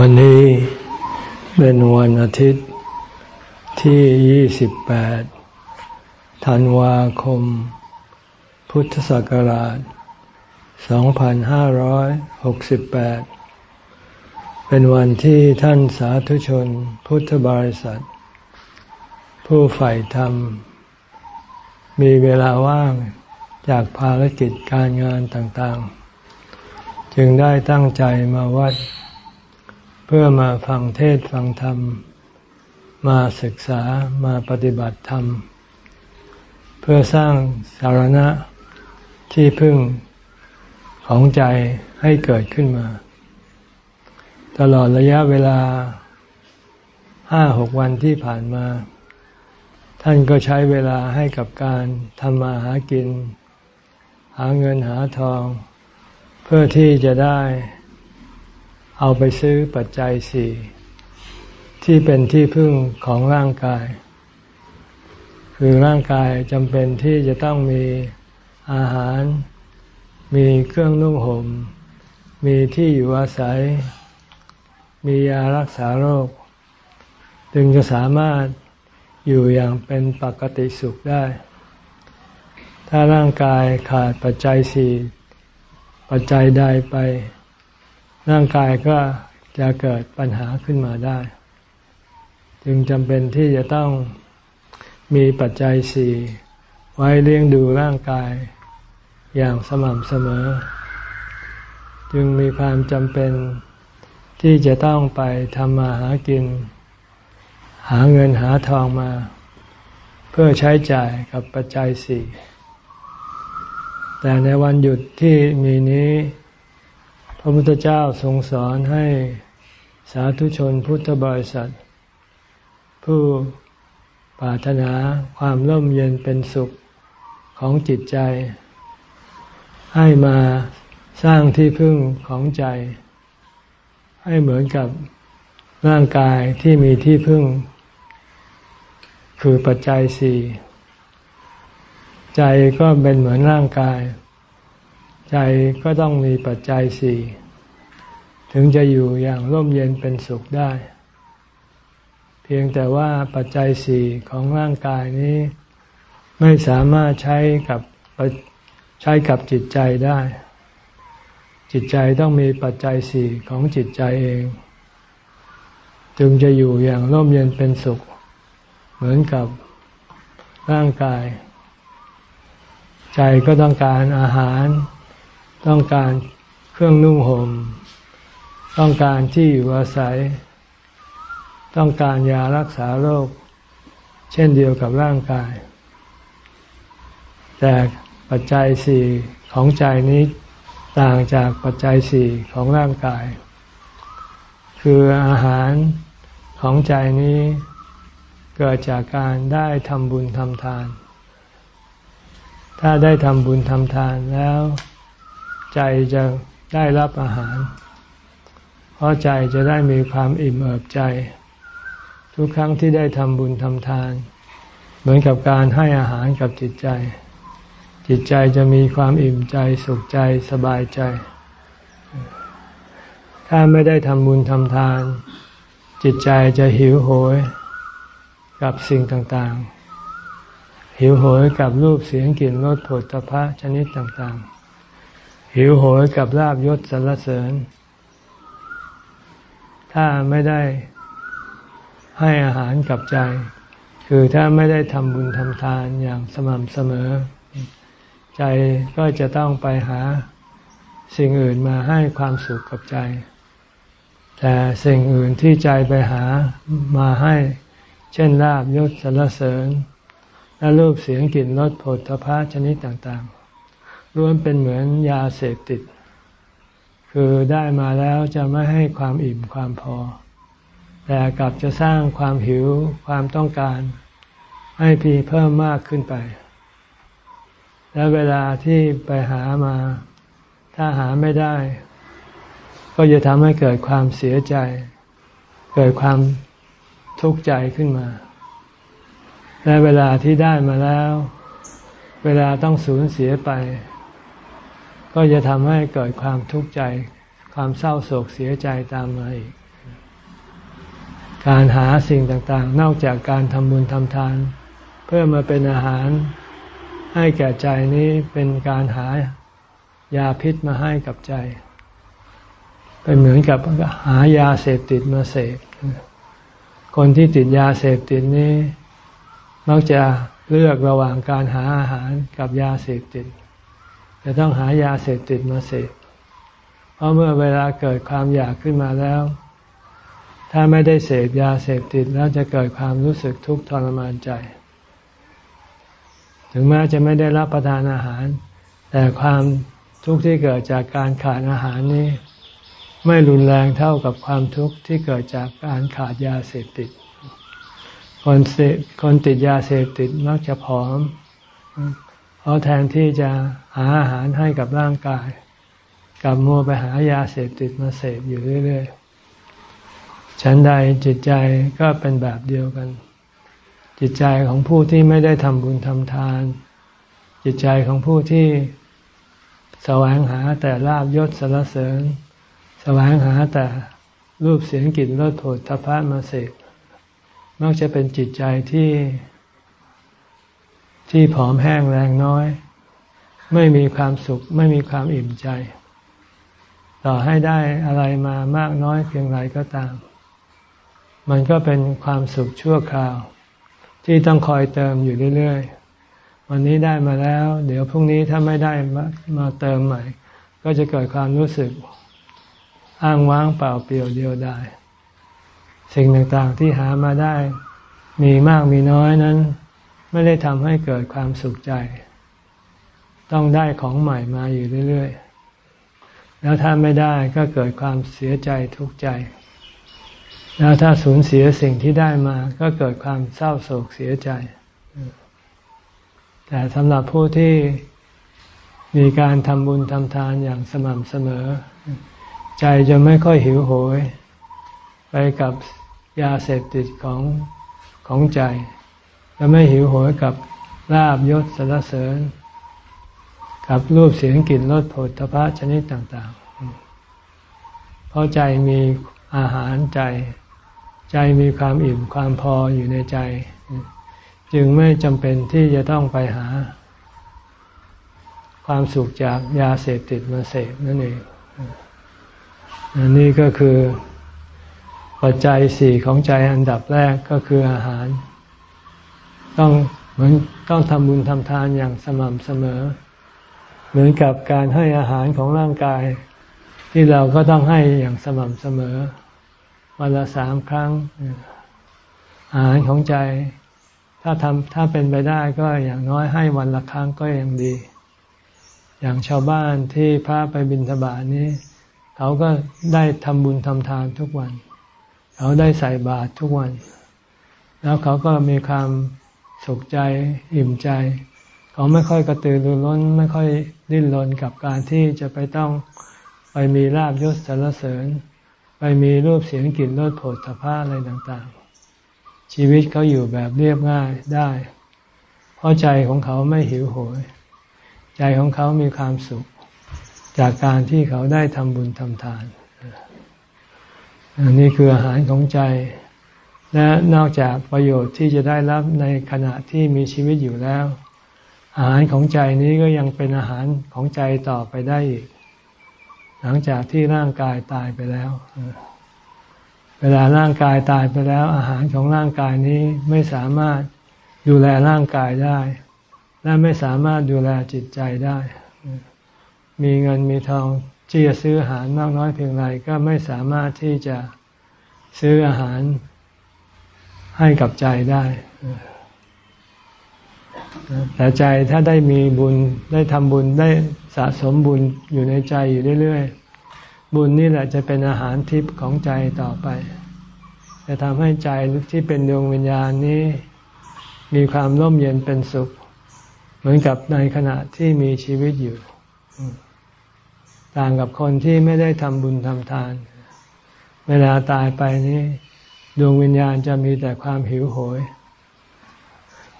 วันนี้เป็นวันอาทิตย์ที่ 28 ธันวาคม พุทธศักราช 2568 เป็นวันที่ท่านสาธุชนพุทธบริษัท ผู้ใฝ่ธรรม มีเวลาว่างจากภารกิจการงานต่างๆ จึงได้ตั้งใจมาวัด เพื่อมาฟังเทศฟังธรรม มาศึกษามาปฏิบัติธรรม เพื่อสร้างสารณะที่พึ่งของใจให้เกิดขึ้นมา ตลอดระยะเวลาห้าหกวันที่ผ่านมา ท่านก็ใช้เวลาให้กับการทำมาหากิน หาเงินหาทอง เพื่อที่จะได้ เอาไปซื้อปัจจัยสี่ที่เป็นที่พึ่งของร่างกาย คือร่างกายจำเป็นที่จะต้องมีอาหาร มีเครื่องนุ่งหม่ม มีที่อยู่อาศัย มียารักษาโรค จึงจะสามารถอยู่อย่างเป็นปกติสุขได้ ถ้าร่างกายขาดปัจจัยสี่ปัจจัยใดไป ร่างกายก็จะเกิดปัญหาขึ้นมาได้ จึงจำเป็นที่จะต้องมีปัจจัยสี่ไว้เลี้ยงดูร่างกายอย่างสม่ำเสมอ จึงมีความจำเป็นที่จะต้องไปทำมาหากิน หาเงินหาทองมา เพื่อใช้จ่ายกับปัจจัยสี่แต่ในวันหยุดที่มีนี้ ระพุทธเจ้าทรงสอนให้สาธุชนพุทธบริษัท ผู้ปรารถนาความร่มเย็นเป็นสุขของจิตใจ ให้มาสร้างที่พึ่งของใจ ให้เหมือนกับร่างกายที่มีที่พึ่ง คือปัจจัยสี่ ใจก็เป็นเหมือนร่างกาย ใจก็ต้องมีปัจจัยสี่ถึงจะอยู่อย่างร่มเย็นเป็นสุขได้ เพียงแต่ว่าปัจจัยสี่ของร่างกายนี้ ไม่สามารถใช้กับใช้กับจิตใจได้ จิตใจต้องมีปัจจัยสี่ของจิตใจเอง จึงจะอยู่อย่างร่มเย็นเป็นสุข เหมือนกับร่างกาย ใจก็ต้องการอาหาร ต้องการเครื่องนุ่งหม่มต้องการที่อยู่อาศัย ต้องการยารักษาโรค เช่นเดียวกับร่างกาย แต่ปัจจัยสี่ของใจนี้ต่างจากปัจจัยสี่ของร่างกาย คืออาหารของใจนี้เกิดจากการได้ทำบุญทำทาน ถ้าได้ทำบุญทำทานแล้ว ใจจะได้รับอาหาร เพราะใจจะได้มีความอิ่มเอิบใจ ทุกครั้งที่ได้ทำบุญทำทาน เหมือนกับการให้อาหารกับจิตใจ จิตใจจะมีความอิ่มใจสุขใจสบายใจ ถ้าไม่ได้ทำบุญทำทาน จิตใจจะหิวโหยกับสิ่งต่างๆ หิวโหยกับรูปเสียงกลิ่นรสผลตภะชนิดต่างๆ หิวโหยกับลาบยศสรรเสริญ ถ้าไม่ได้ให้อาหารกับใจ คือถ้าไม่ได้ทำบุญทำทานอย่างสม่ำเสมอ ใจก็จะต้องไปหาสิ่งอื่นมาให้ความสุขกับใจ แต่สิ่งอื่นที่ใจไปหามาให้ เช่นลาบยศสรรเสริญ และรูปเสียงกลิ่นรสผลพระชนิดต่างๆ ล้วนเป็นเหมือนยาเสพติด คือได้มาแล้วจะไม่ให้ความอิ่มความพอ แต่กลับจะสร้างความหิวความต้องการ ให้พีเพิ่มมากขึ้นไป และเวลาที่ไปหามา ถ้าหาไม่ได้ ก็จะทำให้เกิดความเสียใจ เกิดความทุกข์ใจขึ้นมา และเวลาที่ได้มาแล้ว เวลาต้องสูญเสียไป ก็จะทำให้เกิดความทุกข์ใจ ความเศร้าโศกเสียใจตามมาอีก การหาสิ่งต่างๆ นอกจากการทำบุญทำทาน เพื่อมาเป็นอาหารให้แก่ใจนี้เป็นการหายาพิษมาให้กับใจ เป็นเหมือนกับหายาเสพติดมาเสพ คนที่ติดยาเสพติดนี้มักจะเลือกระหว่างการหาอาหารกับยาเสพติด จะต้องหายาเสพติดมาเสพเพราะเมื่อเวลาเกิดความอยากขึ้นมาแล้ว ถ้าไม่ได้เสพยาเสพติดแล้วจะเกิดความรู้สึกทุกข์ทรมานใจ ถึงแม้จะไม่ได้รับประทานอาหาร แต่ความทุกข์ที่เกิดจากการขาดอาหารนี้ ไม่รุนแรงเท่ากับความทุกข์ที่เกิดจากการขาดยาเสพติด คนคนติดยาเสพติดมักจะผอม เพราะแทนที่จะหาอาหารให้กับร่างกายกับมัวไปหายาเสพติดมาเสพอยู่เรื่อยๆฉันใดจิตใจก็เป็นแบบเดียวกัน จิตใจของผู้ที่ไม่ได้ทำบุญทำทาน จิตใจของผู้ที่แสวงหาแต่ลาบยศสรรเสริญ แสวงหาแต่รูปเสียงกลิ่นรสโผฏฐพะมาเสพมักจะเป็นจิตใจที่ ที่ผอมแห้งแรงน้อย ไม่มีความสุข ไม่มีความอิ่มใจ ต่อให้ได้อะไรมามากน้อยเพียงไรก็ตาม มันก็เป็นความสุขชั่วคราว ที่ต้องคอยเติมอยู่เรื่อยๆ วันนี้ได้มาแล้ว เดี๋ยวพรุ่งนี้ถ้าไม่ได้มามาเติมใหม่ ก็จะเกิดความรู้สึก อ้างว้างเปล่าเปลี่ยวเดียวดายสิ่งต่างๆที่หามาได้ มีมากมีน้อยนั้น ไม่ได้ทำให้เกิดความสุขใจ ต้องได้ของใหม่มาอยู่เรื่อย ๆ แล้วถ้าไม่ได้ก็เกิดความเสียใจทุกข์ใจ แล้วถ้าสูญเสียสิ่งที่ได้มา ก็เกิดความเศร้าโศกเสียใจ แต่สำหรับผู้ที่มีการทำบุญทำทานอย่างสม่ำเสมอ ใจจะไม่ค่อยหิวโหย ไปกับยาเสพติดของของใจ และไม่หิวโหยกับลาบยศสรรเสริญ กับรูปเสียงกลิ่นรสผลทพะชนิดต่างๆ เพราะใจมีอาหารใจ ใจมีความอิ่มความพออยู่ในใจ จึงไม่จำเป็นที่จะต้องไปหา ความสุขจากยาเสพติดมาเสพนั่นเองอันนี้ก็คือปัจจัยสี่ของใจอันดับแรกก็คืออาหาร ต้องเหมือนต้องทำบุญทำทานอย่างสม่ำเสมอ เหมือนกับการให้อาหารของร่างกาย ที่เราก็ต้องให้อย่างสม่ำเสมอ วันละสามครั้ง อาหารของใจ ถ้าทำถ้าเป็นไปได้ก็อย่างน้อยให้วันละครั้งก็ยังดี อย่างชาวบ้านที่พระไปบิณฑบาตนี้ เขาก็ได้ทำบุญทำทานทุกวัน เขาได้ใส่บาตรทุกวัน แล้วเขาก็มีความ สุขใจอิ่มใจ เขาไม่ค่อยกระตือรือร้นไม่ค่อยดิ้นรนกับการที่จะไปต้องไปมีลาบยศสรรเสริญ ไปมีรูปเสียงกลิ่นรสโผฏฐพะอะไรต่างๆ ชีวิตเขาอยู่แบบเรียบง่ายได้ เพราะใจของเขาไม่หิวโหย ใจของเขามีความสุข จากการที่เขาได้ทำบุญทำทาน อันนี้คืออาหารของใจ และนอกจากประโยชน์ที่จะได้รับในขณะที่มีชีวิตอยู่แล้ว อาหารของใจนี้ก็ยังเป็นอาหารของใจต่อไปได้อีก หลังจากที่ร่างกายตายไปแล้ว เวลาร่างกายตายไปแล้ว อาหารของร่างกายนี้ไม่สามารถดูแลร่างกายได้ และไม่สามารถดูแลจิตใจได้ มีเงินมีทองที่จะซื้ออาหารมากน้อยเพียงไรก็ไม่สามารถที่จะซื้ออาหาร ให้กับใจได้แต่ใจถ้าได้มีบุญได้ทำบุญได้สะสมบุญอยู่ในใจอยู่เรื่อยๆ บุญนี่แหละจะเป็นอาหารทิพย์ของใจต่อไป จะทำให้ใจที่เป็นดวงวิญญาณนี้ มีความร่มเย็นเป็นสุข เหมือนกับในขณะที่มีชีวิตอยู่ ต่างกับคนที่ไม่ได้ทำบุญทำทาน เวลาตายไปนี้ ดวงวิญญาณจะมีแต่ความหิวโหย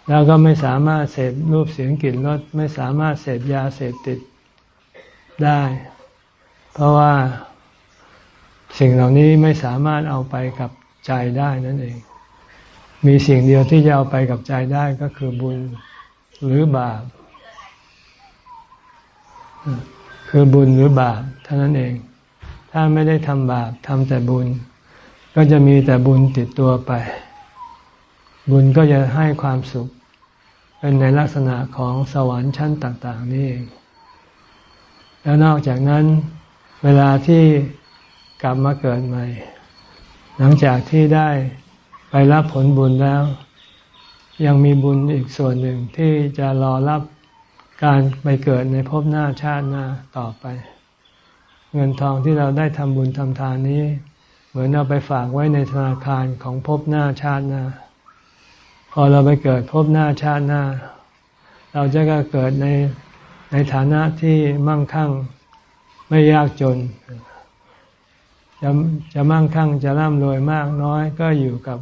แล้วก็ไม่สามารถเสพรูปเสียงกลิ่นรสไม่สามารถเสพยาเสพติดได้ เพราะว่าสิ่งเหล่านี้ไม่สามารถเอาไปกับใจได้นั่นเอง มีสิ่งเดียวที่จะเอาไปกับใจได้ก็คือบุญหรือบาป คือบุญหรือบาปเท่านั้นเอง ถ้าไม่ได้ทำบาปทำแต่บุญ ก็จะมีแต่บุญติดตัวไป บุญก็จะให้ความสุข เป็นในลักษณะของสวรรค์ชั้นต่าง ๆ นี่เองแล้วนอกจากนั้น เวลาที่กลับมาเกิดใหม่ หลังจากที่ได้ไปรับผลบุญแล้ว ยังมีบุญอีกส่วนหนึ่งที่จะรอรับการไปเกิดในภพหน้าชาติหน้าต่อไป เงินทองที่เราได้ทำบุญทำทานนี้ เหมือนเราไปฝากไว้ในธนาคารของภพหน้าชาติหน้า พอเราไปเกิดภพหน้าชาติหน้า เราจะก็เกิดในในฐานะที่มั่งคั่งไม่ยากจน จะจะมั่งคั่งจะร่ำรวยมากน้อยก็อยู่กับ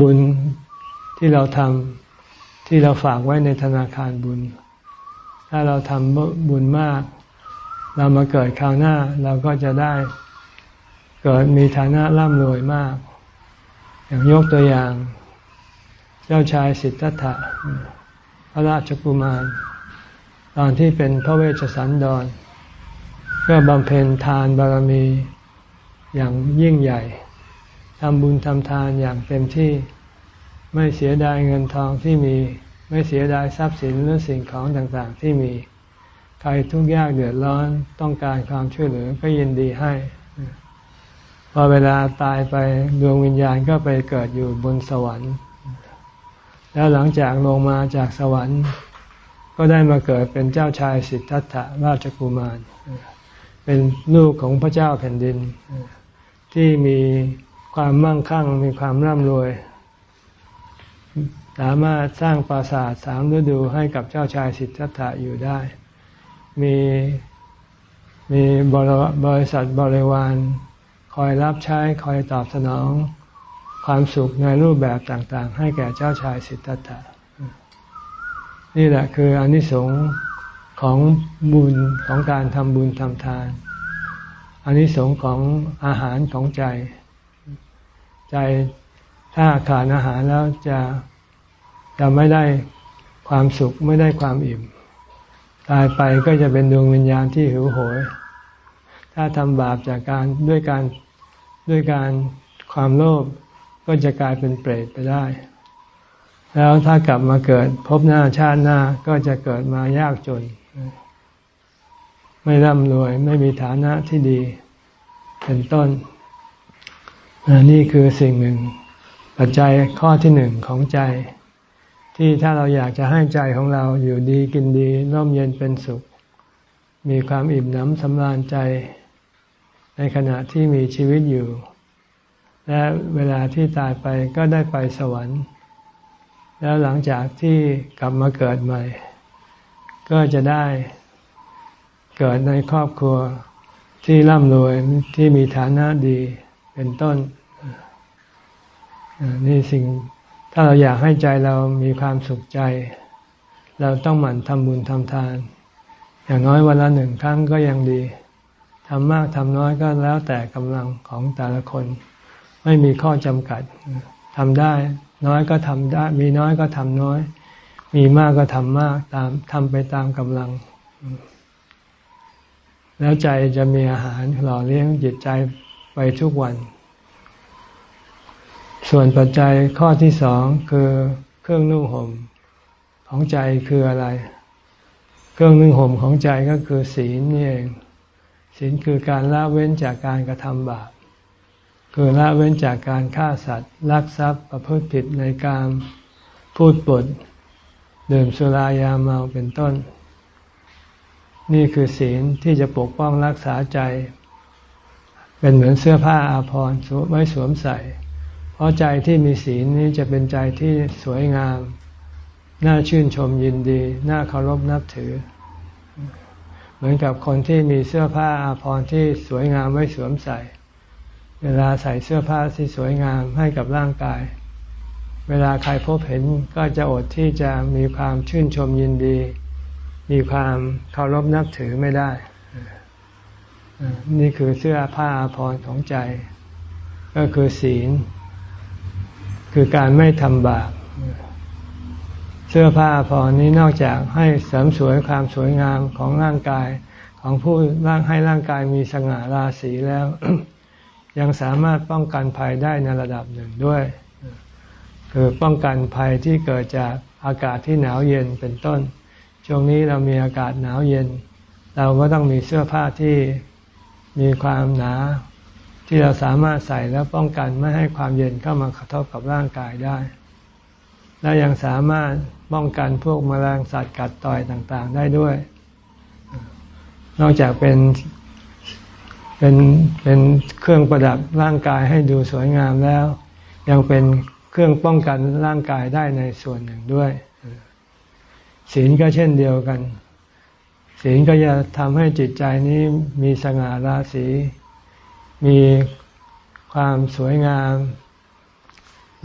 บุญที่เราทำที่เราฝากไว้ในธนาคารบุญ ถ้าเราทำบุญมาก เรามาเกิดคราวหน้าเราก็จะได้ เกิดมีฐานะร่ำรวยมาก อย่างยกตัวอย่าง เจ้าชายสิทธัตถะพระราชกุมาร ตอนที่เป็นพระเวชสันดร ก็บำเพ็ญทานบารมีอย่างยิ่งใหญ่ทำบุญทำทานอย่างเต็มที่ไม่เสียดายเงินทองที่มี ไม่เสียดายทรัพย์สินหรือสิ่งของต่างๆที่มี ใครทุกข์ยากเดือดร้อนต้องการความช่วยเหลือก็ยินดีให้ พอเวลาตายไปดวงวิญญาณก็ไปเกิดอยู่บนสวรรค์ แล้วหลังจากลงมาจากสวรรค์ ก็ได้มาเกิดเป็นเจ้าชายสิทธัตถะราชกุมาร เป็นลูกของพระเจ้าแผ่นดิน ที่มีความมั่งคั่งมีความร่ำรวย สามารถสร้างปราสาทสามฤดูให้กับเจ้าชายสิทธัตถะอยู่ได้ มีมีบริษัทบริวาร คอยรับใช้คอยตอบสนองความสุขในรูปแบบต่างๆ ให้แก่เจ้าชายสิทธัตถะนี่แหละคืออนิสงส์ของบุญของการทำบุญทำทานอนิสงส์ของอาหารของใจ ใจถ้าขาดอาหารแล้วจะจะไม่ได้ความสุขไม่ได้ความอิ่ม ตายไปก็จะเป็นดวงวิญญาณที่หิวโหย ถ้าทำบาปจากการด้วยการ ด้วยการความโลภก็จะกลายเป็นเปรตไปได้ แล้วถ้ากลับมาเกิดพบหน้าชาติหน้าก็จะเกิดมายากจน ไม่ร่ำรวยไม่มีฐานะที่ดีเป็นต้น นี่คือสิ่งหนึ่ง ปัจจัยข้อที่หนึ่งของใจ ที่ถ้าเราอยากจะให้ใจของเราอยู่ดีกินดี ร่มเย็นเป็นสุข มีความอิ่มหนำสำราญใจ ในขณะที่มีชีวิตอยู่ และเวลาที่ตายไปก็ได้ไปสวรรค์ แล้วหลังจากที่กลับมาเกิดใหม่ ก็จะได้เกิดในครอบครัวที่ร่ำรวยที่มีฐานะดีเป็นต้น นี่สิ่งถ้าเราอยากให้ใจเรามีความสุขใจ เราต้องหมั่นทำบุญทำทาน อย่างน้อยวันละหนึ่งครั้งก็ยังดี ทำมากทำน้อยก็แล้วแต่กำลังของแต่ละคน ไม่มีข้อจำกัดทำได้ น้อยก็ทำได้ มีน้อยก็ทำน้อย มีมากก็ทำมากตามทำไปตามกำลัง แล้วใจจะมีอาหารหล่อเลี้ยงจิตใจไปทุกวัน ส่วนปัจจัยข้อที่สองคือเครื่องนุ่งห่มของใจคืออะไร เครื่องนุ่งห่มของใจก็คือศีลนี่เอง ศีลคือการละเว้นจากการกระทำบาปคือละเว้นจากการฆ่าสัตว์ลักทรัพย์ประพฤติผิดในการพูดปดดื่มสุรายาเมาเป็นต้น นี่คือศีลที่จะปกป้องรักษาใจ เป็นเหมือนเสื้อผ้าอาภรณ์ไว้สวมใส่ เพราะใจที่มีศีลนี้จะเป็นใจที่สวยงาม น่าชื่นชมยินดี น่าเคารพนับถือ มือนกับคนที่มีเสื้อผ้าอาภรณ์ที่สวยงามไว้สวมใส่ เวลาใส่เสื้อผ้าที่สวยงามให้กับร่างกาย เวลาใครพบเห็นก็จะอดที่จะมีความชื่นชมยินดี มีความเคารพนับถือไม่ได้ นี่คือเสื้อผ้าอาภรณ์ของใจ ก็คือศีล คือการไม่ทำบาป สื้อผ้าพอนี้นอกจากให้เสริมสวยความสวยงามของร่างกายของผู้ร่างให้ร่างกายมีสง่าราศีแล้ว ยังสามารถป้องกันภัยได้ในระดับหนึ่งด้วย คือป้องกันภัยที่เกิดจากอากาศที่หนาวเย็นเป็นต้น ช่วงนี้เรามีอากาศหนาวเย็น เราก็ต้องมีเสื้อผ้าที่มีความหนา ที่เราสามารถใส่แล้วป้องกันไม่ให้ความเย็นเข้ามากระทบกับร่างกายได้ และยังสามารถ ป้องกันพวกมแมลงสัตว์กัดต่อยต่างๆ ได้ด้วย นอกจากเป็นเป็นเป็นเครื่องประดับร่างกายให้ดูสวยงามแล้ว ยังเป็นเครื่องป้องกันร่างกายได้ในส่วนหนึ่งด้วย ศีลก็เช่นเดียวกัน ศีลก็จะทำให้จิตใจนี้มีสง่าราศีมีความสวยงาม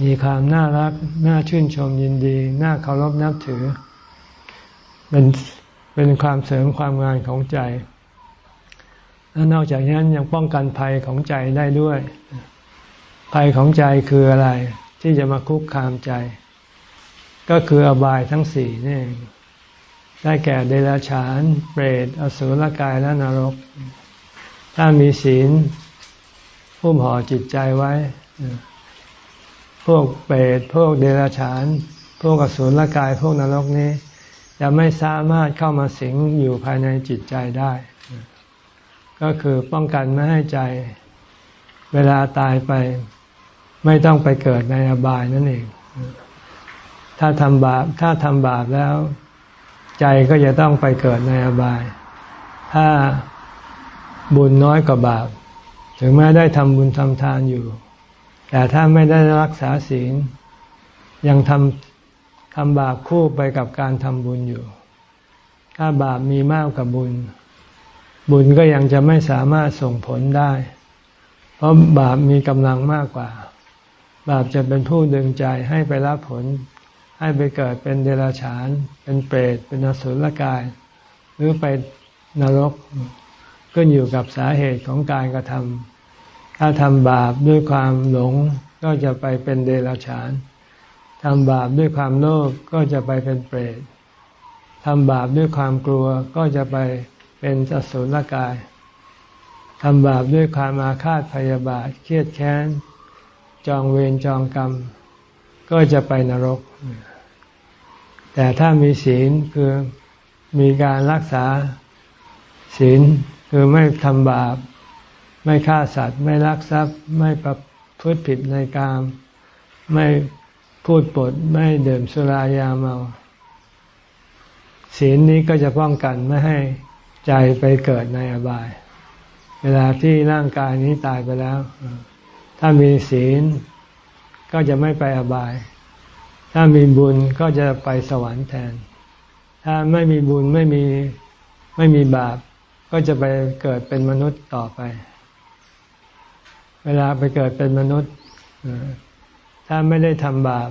มีความน่ารัก น่าชื่นชมยินดี น่าเคารพนับถือ เป็นเป็นความเสริมความงานของใจ และนอกจากนั้นยังป้องกันภัยของใจได้ด้วย ภัยของใจคืออะไร ที่จะมาคุกคามใจ ก็คืออบายทั้งสี่นี่ได้แก่เดรัจฉาน เปรต อสุรกายและนรก ถ้ามีศีลพุ่มห่อจิตใจไว้ พวกเปรตพวกเดรัจฉาน พวกอสุรกายพวกนรกนี้จะไม่สามารถเข้ามาสิงอยู่ภายในจิตใจได้ ก็คือป้องกันไม่ให้ใจ เวลาตายไป ไม่ต้องไปเกิดในอบายนั่นเอง ถ้าทำบาปถ้าทำบาปแล้ว ใจก็จะต้องไปเกิดในอบาย ถ้าบุญน้อยกว่าบาป ถึงแม้ได้ทำบุญทำทานอยู่ แต่ถ้าไม่ได้รักษาศีล ยังทำทำบาปคู่ไปกับการทำบุญอยู่ ถ้าบาปมีมากกว่าบุญ บุญก็ยังจะไม่สามารถส่งผลได้ เพราะบาปมีกำลังมากกว่า บาปจะเป็นผู้ดึงใจให้ไปรับผล ให้ไปเกิดเป็นเดรัจฉาน เป็นเปรต เป็นอสุรกาย หรือไปนรกก็อยู่กับสาเหตุของการกระทำ ถ้าทำบาปด้วยความหลงก็จะไปเป็นเดรัจฉานทำบาปด้วยความโลภก็จะไปเป็นเปรตทำบาปด้วยความกลัวก็จะไปเป็นอสุรกายทำบาปด้วยความอาฆาตพยาบาทเครียดแค้น จองเวรจองกรรม ก็จะไปนรก แต่ถ้ามีศีลคือมีการรักษาศีลคือไม่ทำบาป ไม่ฆ่าสัตว์ ไม่ลักทรัพย์ ไม่ประพฤติผิดในกาม ไม่พูดปด ไม่ดื่มสุรายาเมาศีลนี้ก็จะป้องกันไม่ให้ใจไปเกิดในอบาย เวลาที่ร่างกายนี้ตายไปแล้ว ถ้ามีศีลก็จะไม่ไปอบาย ถ้ามีบุญก็จะไปสวรรค์แทน ถ้าไม่มีบุญไม่มีไม่มีบาป ก็จะไปเกิดเป็นมนุษย์ต่อไป เวลาไปเกิดเป็นมนุษย์ถ้าไม่ได้ทำบาป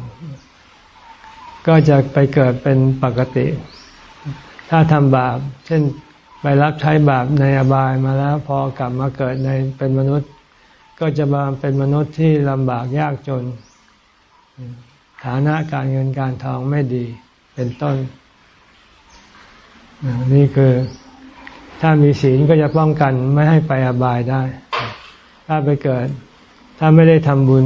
ก็จะไปเกิดเป็นปกติ ถ้าทำบาป เช่นไปรับใช้บาปในอบายมาแล้วพอกลับมาเกิดในเป็นมนุษย์ ก็จะมาเป็นมนุษย์ที่ลำบากยากจน ฐานะการเงินการทองไม่ดีเป็นต้น นี่คือถ้ามีศีลก็จะป้องกันไม่ให้ไปอบายได้ ถ้าไปเกิด ถ้าไม่ได้ทำบุญ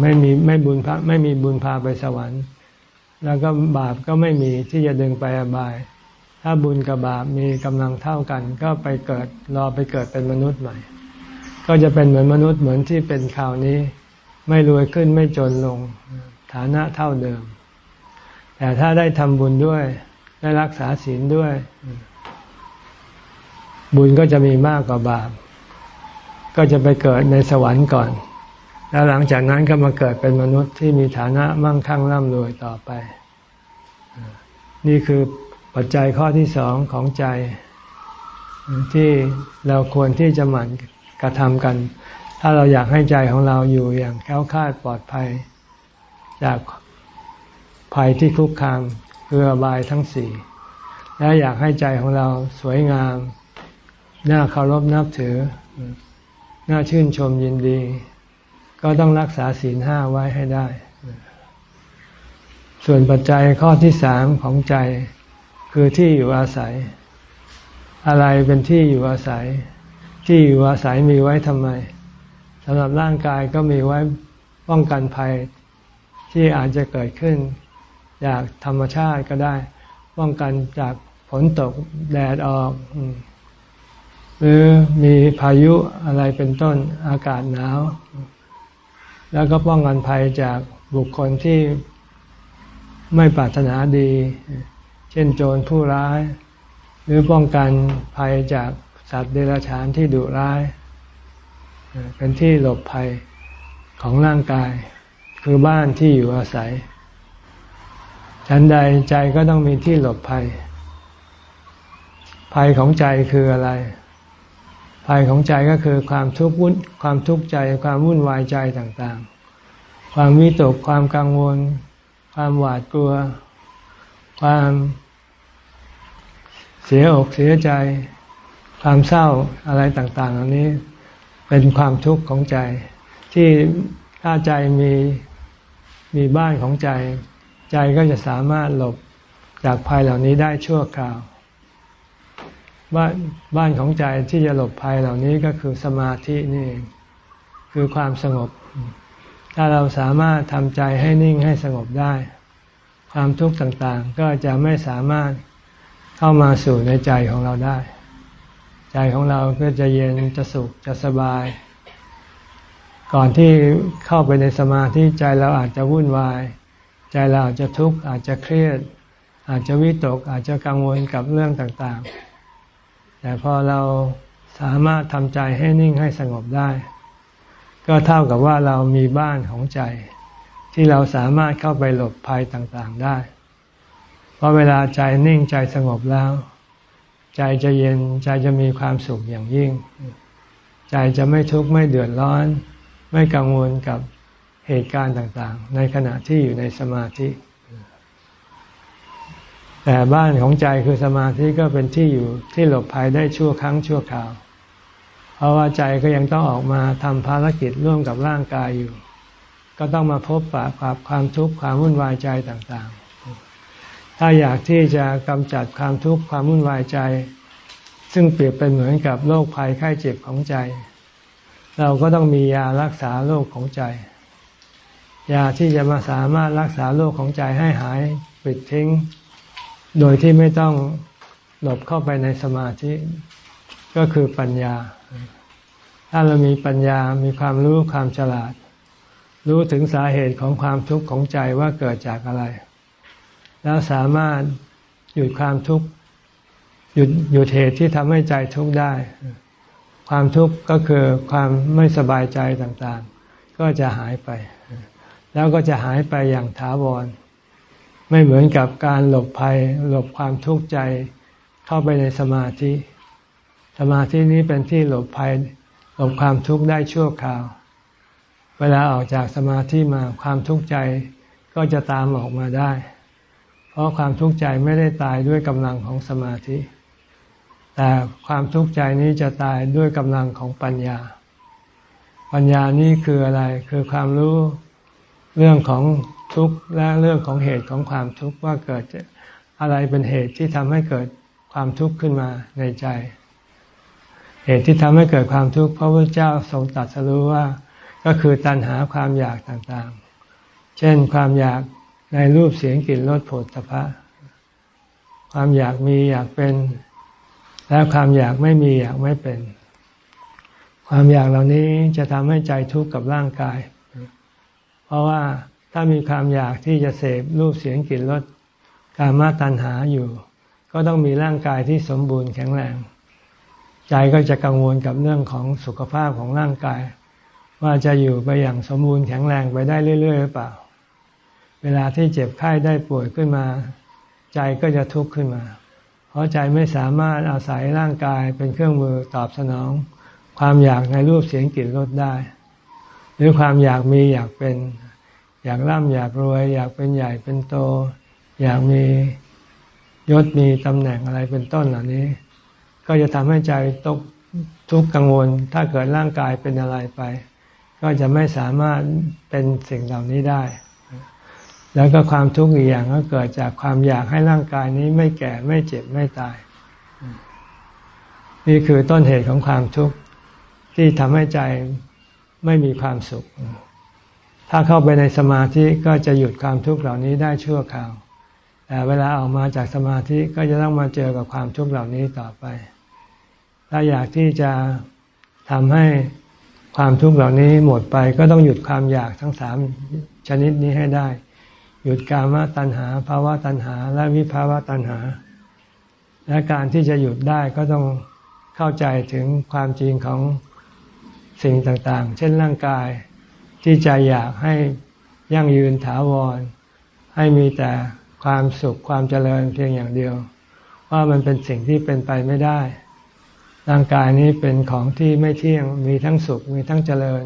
ไม่มีไม่บุญพระไม่มีบุญพาไปสวรรค์ แล้วก็บาปก็ไม่มีที่จะดึงไปอบาย ถ้าบุญกับบาปมีกำลังเท่ากัน ก็ไปเกิดรอไปเกิดเป็นมนุษย์ใหม่ ก็จะเป็นเหมือนมนุษย์เหมือนที่เป็นข่าวนี้ ไม่รวยขึ้นไม่จนลงฐานะเท่าเดิม แต่ถ้าได้ทำบุญด้วย ได้รักษาศีลด้วย บุญก็จะมีมากกว่าบาป ก็จะไปเกิดในสวรรค์ก่อน แล้วหลังจากนั้นก็มาเกิดเป็นมนุษย์ที่มีฐานะมั่งคั่งร่ำรวยต่อไป นี่คือปัจจัยข้อที่สองของใจ ที่เราควรที่จะหมั่นกระทำกัน ถ้าเราอยากให้ใจของเราอยู่อย่างแข็งคาดปลอดภัย จากภัยที่คุกคามคืออบายทั้งสี่และอยากให้ใจของเราสวยงาม น่าเคารพนับถือ น่าชื่นชมยินดี ก็ต้องรักษาศีลห้าไว้ให้ได้ ส่วนปัจจัยข้อที่สามของใจ คือที่อยู่อาศัย อะไรเป็นที่อยู่อาศัย ที่อยู่อาศัยมีไว้ทำไมสำหรับร่างกายก็มีไว้ป้องกันภัยที่อาจจะเกิดขึ้น จากธรรมชาติก็ได้ ป้องกันจากฝนตกแดดออก หรือมีพายุอะไรเป็นต้นอากาศหนาว แล้วก็ป้องกันภัยจากบุคคลที่ไม่ปรารถนาดี เช่นโจรผู้ร้าย หรือป้องกันภัยจากสัตว์เดรัจฉานที่ดุร้าย เป็นที่หลบภัยของร่างกาย คือบ้านที่อยู่อาศัย ฉันใดใจก็ต้องมีที่หลบภัย ภัยของใจคืออะไร ภัยของใจก็คือความทุกข์วุ่นความทุกข์ใจความวุ่นวายใจต่างๆ ความวิตกความกังวล ความหวาดกลัว ความเสียอกเสียใจ ความเศร้าอะไรต่างๆเหล่านี้เป็นความทุกข์ของใจ ที่ถ้าใจมีมีบ้านของใจ ใจก็จะสามารถหลบจากภัยเหล่านี้ได้ชั่วคราว บ้านบ้านของใจที่จะหลบภัยเหล่านี้ก็คือสมาธินี่คือความสงบ ถ้าเราสามารถทำใจให้นิ่งให้สงบได้ ความทุกข์ต่างๆ ก็จะไม่สามารถเข้ามาสู่ในใจของเราได้ ใจของเราก็จะเย็นจะสุขจะสบาย ก่อนที่เข้าไปในสมาธิใจเราอาจจะวุ่นวาย ใจเราอาจจะทุกข์อาจจะเครียด อาจจะวิตกอาจจะกังวลกับเรื่องต่างๆ แต่พอเราสามารถทำใจให้นิ่งให้สงบได้ ก็เท่ากับว่าเรามีบ้านของใจ ที่เราสามารถเข้าไปหลบภัยต่างๆได้ เพราะเวลาใจนิ่งใจสงบแล้ว ใจจะเย็นใจจะมีความสุขอย่างยิ่ง ใจจะไม่ทุกข์ไม่เดือดร้อน ไม่กังวลกับเหตุการณ์ต่างๆ ในขณะที่อยู่ในสมาธิ แต่บ้านของใจคือสมาธิก็เป็นที่อยู่ที่หลบภัยได้ชั่วครั้งชั่วคราว เพราะว่าใจก็ยังต้องออกมาทำภารกิจร่วมกับร่างกายอยู่ ก็ต้องมาพบปะกับความทุกข์ความวุ่นวายใจต่างๆ ถ้าอยากที่จะกำจัดความทุกข์ความวุ่นวายใจ ซึ่งเปรียบเป็นเหมือนกับโรคภัยไข้เจ็บของใจ เราก็ต้องมียารักษาโรคของใจ ยาที่จะมาสามารถรักษาโรคของใจให้หายปิดทิ้ง โดยที่ไม่ต้องหลบเข้าไปในสมาธิก็คือปัญญา ถ้าเรามีปัญญา มีความรู้ความฉลาด รู้ถึงสาเหตุของความทุกข์ของใจว่าเกิดจากอะไร แล้วสามารถหยุดความทุกข์หยุดหยุดเหตุที่ทำให้ใจทุกข์ได้ ความทุกข์ก็คือความไม่สบายใจต่างๆ ก็จะหายไป แล้วก็จะหายไปอย่างถาวร ไม่เหมือนกับการหลบภัยหลบความทุกข์ใจเข้าไปในสมาธิ สมาธินี้เป็นที่หลบภัยหลบความทุกข์ได้ชั่วคราว เวลาออกจากสมาธิมาความทุกข์ใจก็จะตามออกมาได้ เพราะความทุกข์ใจไม่ได้ตายด้วยกำลังของสมาธิ แต่ความทุกข์ใจนี้จะตายด้วยกำลังของปัญญา ปัญญานี้คืออะไรคือความรู้เรื่องของ ทุกข์และเรื่องของเหตุของความทุกข์ว่าเกิดอะไรเป็นเหตุที่ทำให้เกิดความทุกข์ขึ้นมาในใจ เหตุที่ทำให้เกิดความทุกข์พระพระเจ้าทรงตรัสรู้ว่าก็คือตัณหาความอยากต่างๆ เช่นความอยากในรูปเสียงกลิ่นรสผลตภะความอยากมีอยากเป็น และความอยากไม่มีอยากไม่เป็น ความอยากเหล่านี้จะทำให้ใจทุกข์กับร่างกาย เพราะว่า ถ้ามีความอยากที่จะเสพรูปเสียงกลิ่นรสการมาตัณหาอยู่ ก็ต้องมีร่างกายที่สมบูรณ์แข็งแรง ใจก็จะกังวลกับเรื่องของสุขภาพของร่างกาย ว่าจะอยู่ไปอย่างสมบูรณ์แข็งแรงไปได้เรื่อย ๆ หรือเปล่า เวลาที่เจ็บไข้ได้ป่วยขึ้นมา ใจก็จะทุกข์ขึ้นมา เพราะใจไม่สามารถอาศัยร่างกายเป็นเครื่องมือตอบสนอง ความอยากในรูปเสียงกลิ่นรสได้ หรือความอยากมีอยากเป็น อยากร่ำอยากรวย อยากเป็นใหญ่เป็นโต อยากมียศมีตำแหน่งอะไรเป็นต้นเหล่านี้ ก็จะทำให้ใจตกทุกข์กังวล ถ้าเกิดร่างกายเป็นอะไรไป ก็จะไม่สามารถเป็นสิ่งเหล่านี้ได้ แล้วก็ความทุกข์อีกอย่างก็เกิดจากความอยากให้ร่างกายนี้ไม่แก่ไม่เจ็บไม่ตาย นี่คือต้นเหตุของความทุกข์ที่ทำให้ใจไม่มีความสุข ถ้าเข้าไปในสมาธิก็จะหยุดความทุกข์เหล่านี้ได้ชั่วคราว แต่เวลาออกมาจากสมาธิก็จะต้องมาเจอกับความทุกข์เหล่านี้ต่อไป ถ้าอยากที่จะทำให้ความทุกข์เหล่านี้หมดไปก็ต้องหยุดความอยากทั้งสามชนิดนี้ให้ได้ หยุดกามตัณหาภาวะตัณหา และวิภาวะตัณหา และการที่จะหยุดได้ก็ต้องเข้าใจถึงความจริงของสิ่งต่างๆ เช่นร่างกาย ที่ใจอยากให้ยั่งยืนถาวร ให้มีแต่ความสุขความเจริญเพียงอย่างเดียว ว่ามันเป็นสิ่งที่เป็นไปไม่ได้ ร่างกายนี้เป็นของที่ไม่เที่ยงมีทั้งสุขมีทั้งเจริญ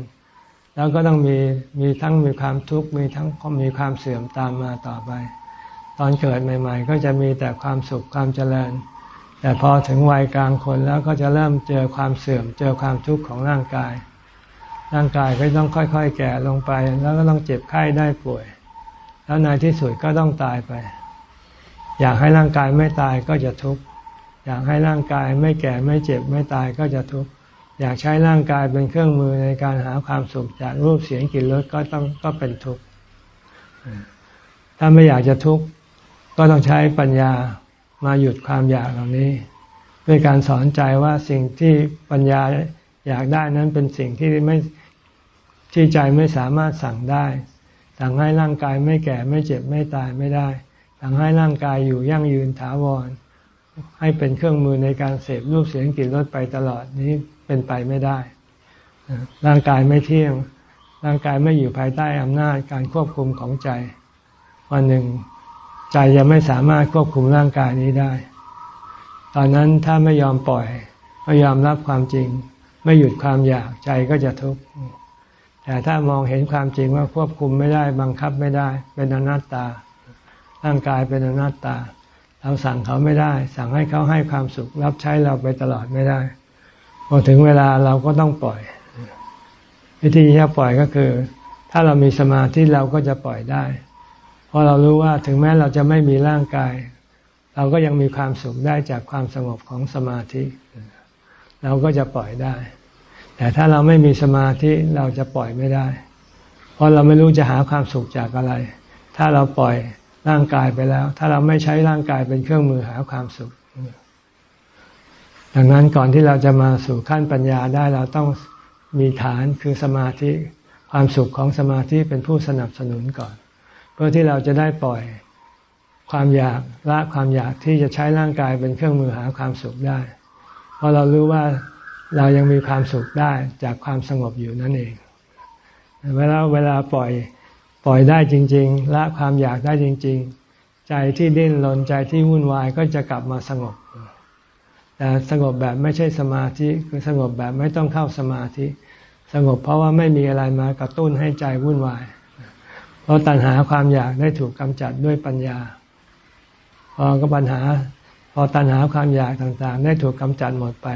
แล้วก็ต้องมีมีทั้งมีความทุกข์มีทั้งมีความเสื่อมตามมาต่อไป ตอนเกิดใหม่ ๆ ก็จะมีแต่ความสุขความเจริญ แต่พอถึงวัยกลางคนแล้วก็จะเริ่มเจอความเสื่อม เจอความทุกข์ของร่างกาย ร่างกายก็ต้องค่อย ๆ แก่ลงไป แล้วก็ต้องเจ็บไข้ได้ป่วย แล้วในที่สุดก็ต้องตายไป อยากให้ร่างกายไม่ตายก็จะทุกข์อยากให้ร่างกายไม่แก่ไม่เจ็บไม่ตายก็จะทุกข์อยากใช้ร่างกายเป็นเครื่องมือในการหาความสุขจากรูปเสียงกลิ่นรสก็ต้องก็เป็นทุกข์ถ้าไม่อยากจะทุกข์ก็ต้องใช้ปัญญามาหยุดความอยากเหล่านี้ ด้วยการสอนใจว่าสิ่งที่ปัญญาอยากได้นั้นเป็นสิ่งที่ไม่ ที่ใจไม่สามารถสั่งได้ สั่งให้ร่างกายไม่แก่ไม่เจ็บไม่ตายไม่ได้ สั่งให้ร่างกายอยู่ยั่งยืนถาวร ให้เป็นเครื่องมือในการเสพรูปเสียงกลิ่นรสไปตลอดนี้เป็นไปไม่ได้ ร่างกายไม่เที่ยง ร่างกายไม่อยู่ภายใต้อำนาจการควบคุมของใจ วันหนึ่งใจจะไม่สามารถควบคุมร่างกายนี้ได้ ตอนนั้นถ้าไม่ยอมปล่อย ไม่ยอมรับความจริง ไม่หยุดความอยากใจก็จะทุกข์ แต่ถ้ามองเห็นความจริงว่าควบคุมไม่ได้บังคับไม่ได้ เป็นอนัตตา ร่างกายเป็นอนัตตา เราสั่งเขาไม่ได้ สั่งให้เขาให้ความสุข รับใช้เราไปตลอดไม่ได้พอถึงเวลาเราก็ต้องปล่อย วิธีที่จะปล่อยก็คือ ถ้าเรามีสมาธิเราก็จะปล่อยได้เพราะเรารู้ว่าถึงแม้เราจะไม่มีร่างกาย เราก็ยังมีความสุขได้จากความสงบของสมาธิ เราก็จะปล่อยได้ แต่ถ้าเราไม่มีสมาธิเราจะปล่อยไม่ได้ เพราะเราไม่รู้จะหาความสุขจากอะไร ถ้าเราปล่อยร่างกายไปแล้ว ถ้าเราไม่ใช้ร่างกายเป็นเครื่องมือหาความสุข ดังนั้นก่อนที่เราจะมาสู่ขั้นปัญญาได้เราต้องมีฐานคือสมาธิความสุขของสมาธิเป็นผู้สนับสนุนก่อน เพื่อที่เราจะได้ปล่อยความอยากละความอยากที่จะใช้ร่างกายเป็นเครื่องมือหาความสุขได้ เพราะเรารู้ว่า เรายังมีความสุขได้จากความสงบอยู่นั่นเองเวลาเวลาปล่อยปล่อยได้จริง ๆ ละความอยากได้จริง ๆ ใจที่ดิ้นรนใจที่วุ่นวายก็จะกลับมาสงบ แต่สงบแบบไม่ใช่สมาธิคือสงบแบบไม่ต้องเข้าสมาธิ สงบเพราะว่าไม่มีอะไรมากระตุ้นให้ใจวุ่นวาย เพราะตัณหาความอยากได้ถูกกำจัดด้วยปัญญาพอก็ปัญหา พอตัณหาความอยากต่างๆ ได้ถูกกำจัดหมดไป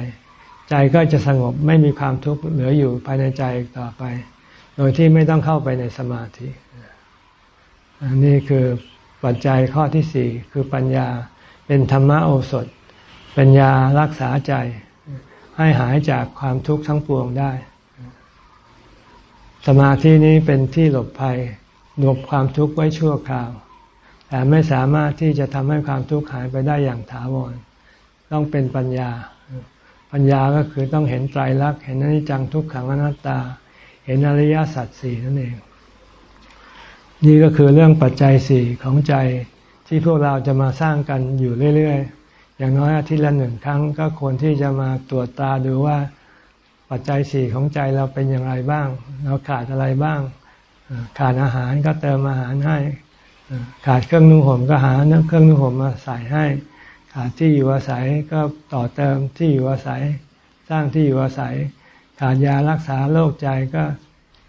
ใจก็จะสงบไม่มีความทุกข์เหลืออยู่ภายในใจต่อไป โดยที่ไม่ต้องเข้าไปในสมาธิอันนี้คือปัจจัยข้อที่สี่คือปัญญาเป็นธรรมโอสถ ปัญญารักษาใจ ให้หายจากความทุกข์ทั้งปวงได้ สมาธินี้เป็นที่หลบภัยหลบความทุกข์ไว้ชั่วคราว แต่ไม่สามารถที่จะทำให้ความทุกข์หายไปได้อย่างถาวร ต้องเป็นปัญญา ปัญญาก็คือต้องเห็นไตรลักษณ์เห็นอนิจจังทุกขังอนัตตา เห็นอริยสัจสี่นั่นเอง นี่ก็คือเรื่องปัจจัยสี่ของใจที่พวกเราจะมาสร้างกันอยู่เรื่อยๆ อย่างน้อยอาทิตย์ละหนึ่งครั้งก็ควรที่จะมาตรวจตาดูว่า ปัจจัยสี่ของใจเราเป็นอย่างไรบ้าง เราขาดอะไรบ้าง ขาดอาหารก็เติมอาหารให้ ขาดเครื่องนุ่งห่มก็หาเครื่องนุ่งห่มมาใส่ให้ ที่อยู่อาศัยก็ต่อเติมที่อยู่อาศัย สร้างที่อยู่อาศัย ขาดยารักษาโรคใจก็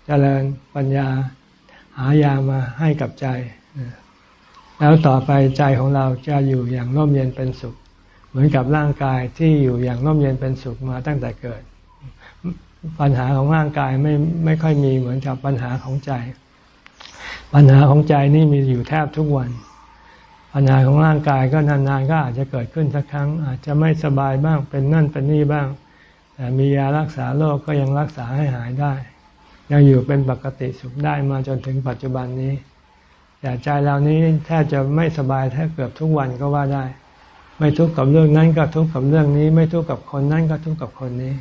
เจริญปัญญาหายามาให้กับใจ แล้วต่อไปใจของเราจะอยู่อย่างร่มเย็นเป็นสุข เหมือนกับร่างกายที่อยู่อย่างร่มเย็นเป็นสุขมาตั้งแต่เกิด ปัญหาของร่างกายไม่ไม่ค่อยมีเหมือนกับปัญหาของใจ ปัญหาของใจนี่มีอยู่แทบทุกวัน ปัญหาของร่างกายก็นานๆก็อาจจะเกิดขึ้นสักครั้ง อาจจะไม่สบายบ้างเป็นนั่นเป็นนี่บ้าง แต่มียารักษาโรคกก็ยังรักษาให้หายได้ ยังอยู่เป็นปกติสุขได้มาจนถึงปัจจุบันนี้ แต่ใจเรานี้แทบจะไม่สบายแทบเกือบทุกวันก็ว่าได้ ไม่ทุกข์กับเรื่องนั้นก็ทุกข์กับเรื่องนี้ ไม่ทุกข์กับคนนั้นก็ทุกข์กับคนนี้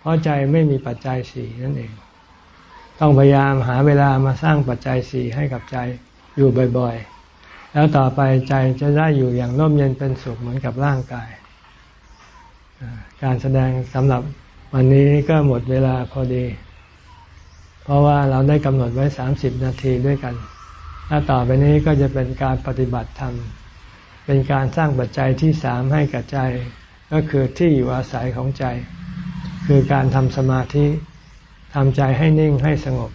เพราะใจไม่มีปัจจัยสี่นั่นเอง ต้องพยายามหาเวลามาสร้างปัจจัยสี่ให้กับใจอยู่บ่อย ๆ แล้วต่อไปใจจะได้อยู่อย่างร่มเย็นเป็นสุขเหมือนกับร่างกาย การแสดงสำหรับวันนี้ก็หมดเวลาพอดี เพราะว่าเราได้กำหนดไว้สามสิบนาทีด้วยกัน และต่อไปนี้ก็จะเป็นการปฏิบัติธรรม เป็นการสร้างปัจจัยที่สามให้กับใจ ก็คือที่อยู่อาศัยของใจ คือการทำสมาธิทำใจให้นิ่งให้สงบ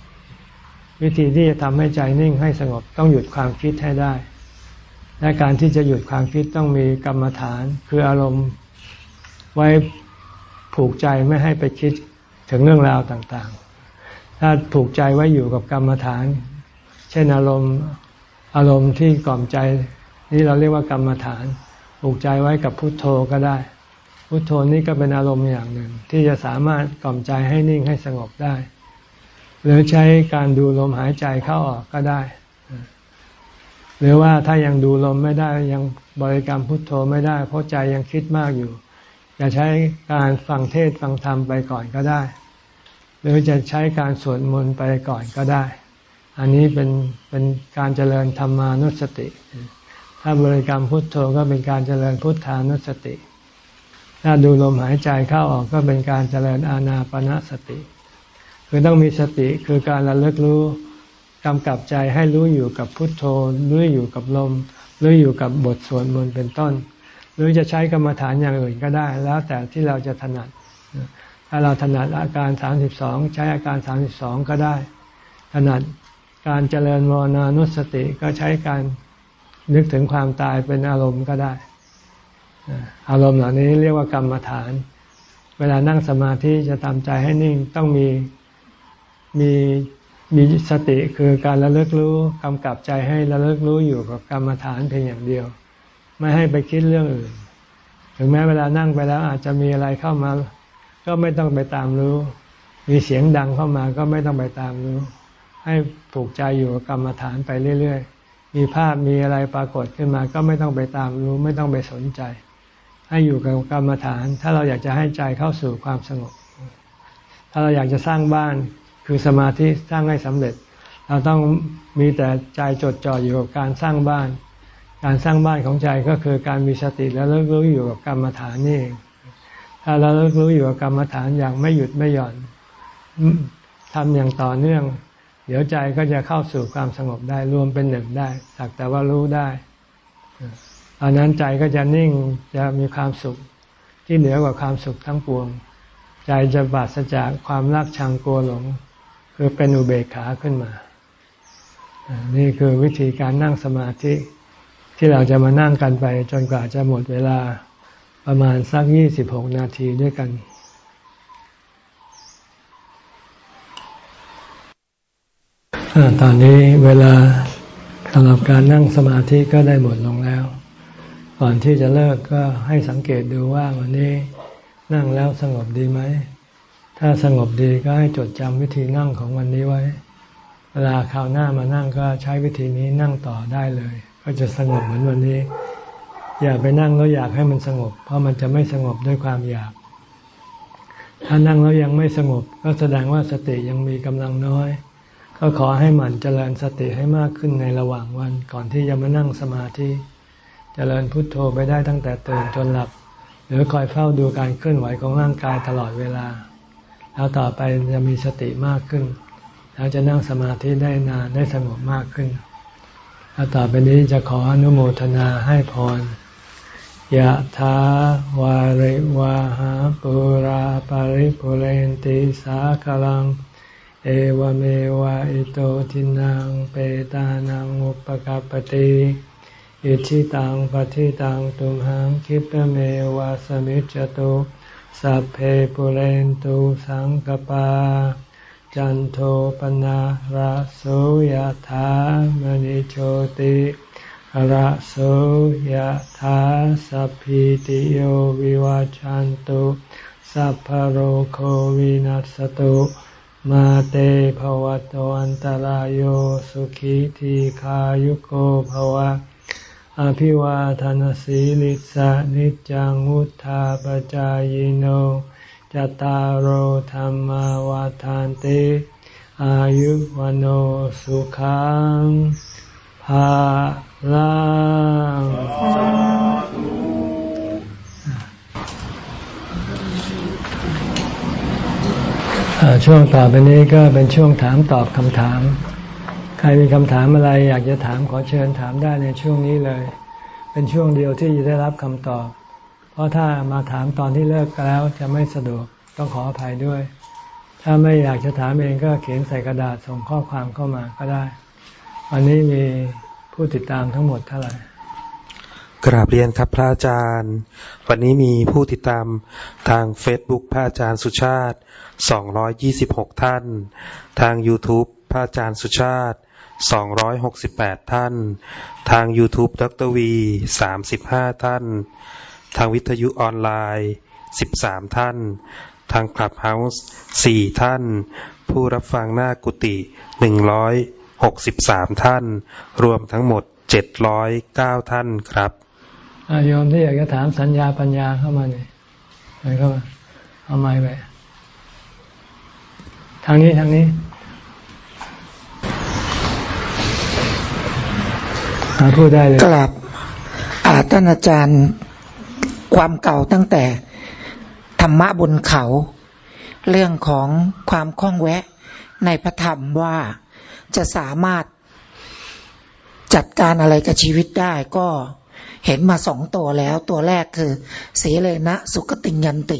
วิธีที่จะทำให้ใจนิ่งให้สงบต้องหยุดความคิดให้ได้ และการที่จะหยุดความคิดต้องมีกรรมฐาน คืออารมณ์ไว้ผูกใจไม่ให้ไปคิดถึงเรื่องราวต่างๆ ถ้าผูกใจไว้อยู่กับกรรมฐาน เช่นอารมณ์อารมณ์ที่กล่อมใจ นี่เราเรียกว่ากรรมฐานปลูกใจไว้กับพุทโธก็ได้ พุทโธนี่ก็เป็นอารมณ์อย่างหนึ่ง ที่จะสามารถกล่อมใจให้นิ่งให้สงบได้ หรือใช้การดูลมหายใจเข้าออกก็ได้ หรือว่าถ้ายังดูลมไม่ได้ยังบริกรรมพุทโธไม่ได้ เพราะใจยังคิดมากอยู่จะใช้การฟังเทศฟังธรรมไปก่อนก็ได้ หรือจะใช้การสวดมนต์ไปก่อนก็ได้ อันนี้เป็นเป็นการเจริญธรรมานุสติ ถ้าบริกรรมพุทโธก็เป็นการเจริญพุทธานุสติ ถ้าดูลมหายใจเข้าออกก็เป็นการเจริญอาณาปณะสติ คือต้องมีสติคือการระลึกรู้ กำกับใจให้รู้อยู่กับพุทโธรู้อยู่กับลมรู้อยู่กับบทสวดมนต์เป็นต้น หรือจะใช้กรรมฐานอย่างอื่นก็ได้ แล้วแต่ที่เราจะถนัด ถ้าเราถนัดอาการ 32 ใช้อาการ 32 ก็ได้ ถนัดการเจริญมรณานุสติก็ใช้การนึกถึงความตายเป็นอารมณ์ก็ได้ อารมณ์เหล่านี้เรียกว่ากรรมฐาน เวลานั่งสมาธิจะทำใจให้นิ่งต้องมีมี มีสติคือการระลึกรู้กำกับใจให้ระลึกรู้อยู่กับกรรมฐานเพียงอย่างเดียว ไม่ให้ไปคิดเรื่องอื่น ถึงแม้เวลานั่งไปแล้วอาจจะมีอะไรเข้ามา ก็ไม่ต้องไปตามรู้ มีเสียงดังเข้ามาก็ไม่ต้องไปตามรู้ ให้ผูกใจอยู่กับกรรมฐานไปเรื่อย ๆ มีภาพมีอะไรปรากฏขึ้นมาก็ไม่ต้องไปตามรู้ ไม่ต้องไปสนใจ ให้อยู่กับกรรมฐาน ถ้าเราอยากจะให้ใจเข้าสู่ความสงบ ถ้าเราอยากจะสร้างบ้าน คือสมาธิสร้างให้สำเร็จ เราต้องมีแต่ใจจดจ่ออยู่กับการสร้างบ้าน การสร้างบ้านของใจก็คือการมีสติแล้วเลิกรู้อยู่กับกรรมฐานนี่ถ้าเราเลิกรู้อยู่กับกรรมฐานอย่างไม่หยุดไม่หย่อนทำอย่างต่อเนื่อง เดี๋ยวใจก็จะเข้าสู่ความสงบได้รวมเป็นหนึ่งได้สักแต่ว่ารู้ได้ตอนนั้นใจก็จะนิ่งจะมีความสุขที่เหนือกว่าความสุขทั้งปวง ใจจะบาดจากความรักชังกลัวหลง คือเป็นอุเบกขาขึ้นมา นี่คือวิธีการนั่งสมาธิที่เราจะมานั่งกันไป จนกว่าจะหมดเวลาประมาณสักยี่สิบหกนาทีด้วยกันตอนนี้เวลาสำหรับการนั่งสมาธิก็ได้หมดลงแล้ว ก่อนที่จะเลิกก็ให้สังเกตดูว่าวันนี้นั่งแล้วสงบดีไหม ถ้าสงบดีก็ให้จดจำวิธีนั่งของวันนี้ไว้ เวลาคราวหน้ามานั่งก็ใช้วิธีนี้นั่งต่อได้เลย ก็จะสงบเหมือนวันนี้ อย่าไปนั่งแล้วอยากให้มันสงบ เพราะมันจะไม่สงบด้วยความอยาก ถ้านั่งแล้วยังไม่สงบ ก็แสดงว่าสติยังมีกำลังน้อย ก็ขอให้หมั่นเจริญสติให้มากขึ้นในระหว่างวันก่อนที่จะมานั่งสมาธิเจริญพุทโธไปได้ตั้งแต่ตื่นจนหลับ หรือคอยเฝ้าดูการเคลื่อนไหวของร่างกายตลอดเวลา แล้วต่อไปจะมีสติมากขึ้น แล้วจะนั่งสมาธิได้นานได้สงบมากขึ้น แล้วต่อไปนี้จะขออนุโมทนาให้พรยะถาวาริวาหาปุราปาริปุเรนติสาคลัง เอวเมวะอิโตทินังเปตานังอุปกปติอิชิตังปฏิตังตุมหังคิปเมวะสมิจจตุ สัพเพปุเรนตุสังกปา จันโทปนะระโสยธามณิโชติระโสยธาสัพพิติโยวิวาจันตุสัพพโรโควินัสตุมาเตภวตวันตารโยสุขีทีขายุโกภวะ อภิวาทานสีลิสานิจังวุธาปจายโนจตารโหธรรมวาทานติ อายุวันโอสุขังภาลังช่วงต่อไปนี้ก็เป็นช่วงถามตอบคำถาม ใครมีคำถามอะไร อยากจะถามขอเชิญถามได้ในช่วงนี้เลย เป็นช่วงเดียวที่จะได้รับคำตอบ เพราะถ้ามาถามตอนที่เลิกแล้วจะไม่สะดวกต้องขออภัยด้วย ถ้าไม่อยากจะถามเองก็เขียนใส่กระดาษส่งข้อความเข้ามาก็ได้ วันนี้มีผู้ติดตามทั้งหมดเท่าไหร่กราบเรียนครับพระอาจารย์ วันนี้มีผู้ติดตามทาง Facebook พระอาจารย์สุชาติ 226 ท่าน ทาง YouTube พระอาจารย์สุชาติ 268 ท่าน ทาง YouTube ดรวี 35 ท่าน ทางวิทยุออนไลน์ 13 ท่าน ทางคลับเฮาส์4ท่าน ผู้รับฟังหน้ากุฏิ163 ท่าน รวมทั้งหมด 709 ท่านครับโยมที่อยากจะถามสัญญาปัญญาเข้ามาเนี่ยไปเข้ามาเอาไม้ไปทางนี้ทางนี้ พูดได้เลยกลับอาท่านอาจารย์ความเก่าตั้งแต่ธรรมะบนเขา เรื่องของความคล่องแวะในพระธรรมว่าจะสามารถจัดการอะไรกับชีวิตได้ก็เห็นมาสองตัวแล้ว ตัวแรกคือเสเลนะสุกติยันติ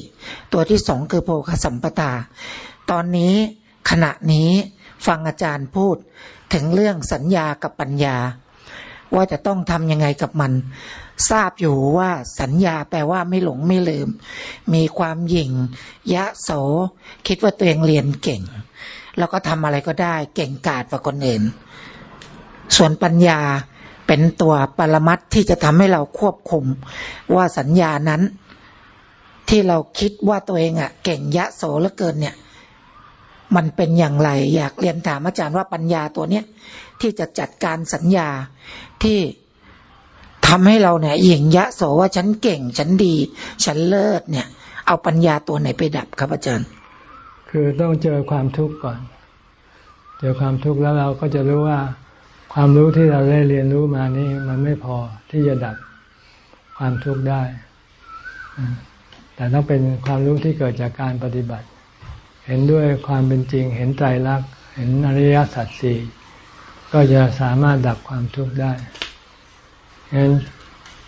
ตัวที่สองคือโพคสัมปตา ตอนนี้ขณะนี้ฟังอาจารย์พูดถึงเรื่องสัญญากับปัญญา ว่าจะต้องทำยังไงกับมัน ทราบอยู่ว่าสัญญาแปลว่าไม่หลงไม่ลืม มีความหยิ่ง ยะโส คิดว่าตัวเองเรียนเก่ง แล้วก็ทำอะไรก็ได้เก่งกาจกว่าคนอื่น ส่วนปัญญาเป็นตัวปรมัตที่จะทำให้เราควบคุม ว่าสัญญานั้น ที่เราคิดว่าตัวเองอะ่ะเก่งยะโสเหลือเกินเนี่ยมันเป็นอย่างไร อยากเรียนถามอาจารย์ว่าปัญญาตัวเนี้ยที่จะจัดการสัญญา ที่ทำให้เราเนี่ยหยิ่งยะโสว่าฉันเก่ง ฉันดี ฉันเลิศเนี่ย เอาปัญญาตัวไหนไปดับครับอาจารย์ คือต้องเจอความทุกข์ก่อน เจอความทุกข์แล้วเราก็จะรู้ว่า ความรู้ที่เราได้เรียนรู้มานี่มันไม่พอที่จะดับความทุกข์ได้ แต่ต้องเป็นความรู้ที่เกิดจากการปฏิบัติ เห็นด้วยความเป็นจริง เห็นใจรัก เห็นอริยสัจสี่ ก็จะสามารถดับความทุกข์ได้ฉะนั้น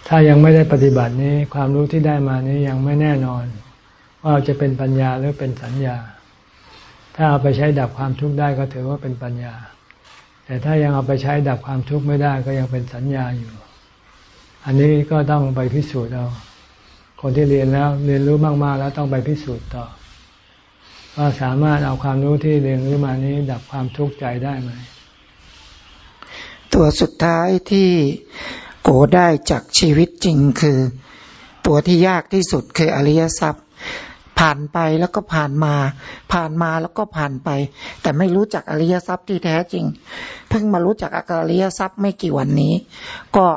ถ้ายังไม่ได้ปฏิบัตินี้ความรู้ที่ได้มานี้ยังไม่แน่นอน ว่าจะเป็นปัญญาหรือเป็นสัญญา ถ้าเอาไปใช้ดับความทุกข์ได้ก็ถือว่าเป็นปัญญา แต่ถ้ายังเอาไปใช้ดับความทุกข์ไม่ได้ก็ยังเป็นสัญญาอยู่ อันนี้ก็ต้องไปพิสูจน์เอาคนที่เรียนแล้วเรียนรู้มากๆ แล้วต้องไปพิสูจน์ต่อว่าสามารถเอาความรู้ที่เรียนรู้มานี้ ดับความทุกข์ใจได้ไหม ตัวสุดท้ายที่โกได้จากชีวิตจริงคือ ตัวที่ยากที่สุดคืออริยทรัพย์ ผ่านไปแล้วก็ผ่านมา ผ่านมาแล้วก็ผ่านไป แต่ไม่รู้จักอริยทรัพย์ที่แท้จริง เพิ่งมารู้จักอริยทรัพย์ไม่กี่วันนี้ ก็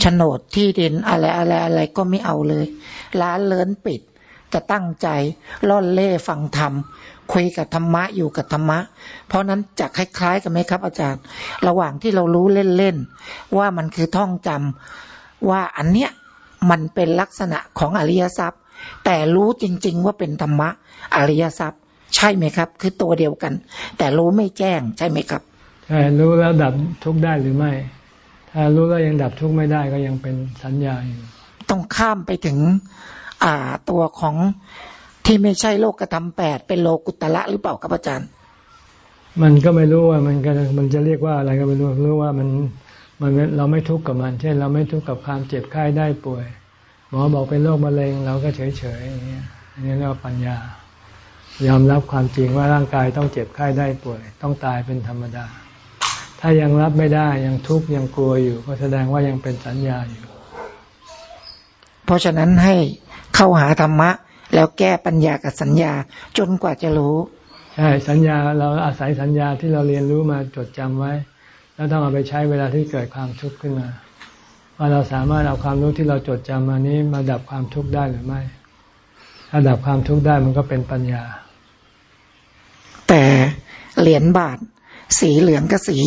โฉนดที่ดินอะไรอะไรอะไรก็ไม่เอาเลย ร้านเลินปิดจะตั้งใจล่อนเล่ฟังธรรม คุยกับธรรมะอยู่กับธรรมะ เพราะนั้นจะคล้ายๆกันไหมครับ อาจารย์ ระหว่างที่เรารู้เล่นๆว่ามันคือท่องจำว่าอันเนี้ยมันเป็นลักษณะของอริยทรัพย์ แต่รู้จริง ๆ ว่าเป็นธรรมะอริยทรัพย์ ใช่ไหมครับ คือตัวเดียวกัน แต่รู้ไม่แจ้งใช่ไหมครับใช่รู้แล้วดับทุกได้หรือไม่ ถ้ารู้แล้วยังดับทุกไม่ได้ก็ยังเป็นสัญญาอยู่ต้องข้ามไปถึงอ่าตัวของ ที่ไม่ใช่โลกธรรมแปดเป็นโลกุตละหรือเปล่าครับอาจารย์ มันก็ไม่รู้ว่ามันก็มันจะเรียกว่าอะไรก็ไม่รู้รู้ว่ามันมันเราไม่ทุกข์กับมัน เช่น เราไม่ทุกข์กับความเจ็บไข้ได้ป่วย หมอบอกเป็นโรคมะเร็งเราก็เฉยๆอย่างเงี้ยอันนี้เรียกว่าปัญญา ยอมรับความจริงว่าร่างกายต้องเจ็บไข้ได้ป่วย ต้องตายเป็นธรรมดา ถ้ายังรับไม่ได้ยังทุกข์ยังกลัวอยู่ ก็แสดงว่ายังเป็นสัญญาอยู่ เพราะฉะนั้นให้เข้าหาธรรมะ แล้วแก้ปัญญากับสัญญาจนกว่าจะรู้ ใช่สัญญาเราอาศัยสัญญาที่เราเรียนรู้มาจดจำไว้ แล้วต้องเอาไปใช้เวลาที่เกิดความทุกข์ขึ้นมา ว่าเราสามารถเอาความรู้ที่เราจดจำมานี้มาดับความทุกข์ได้หรือไม่ถ้าดับความทุกข์ได้มันก็เป็นปัญญา แต่เหรียญบาท สีเหลืองกับสี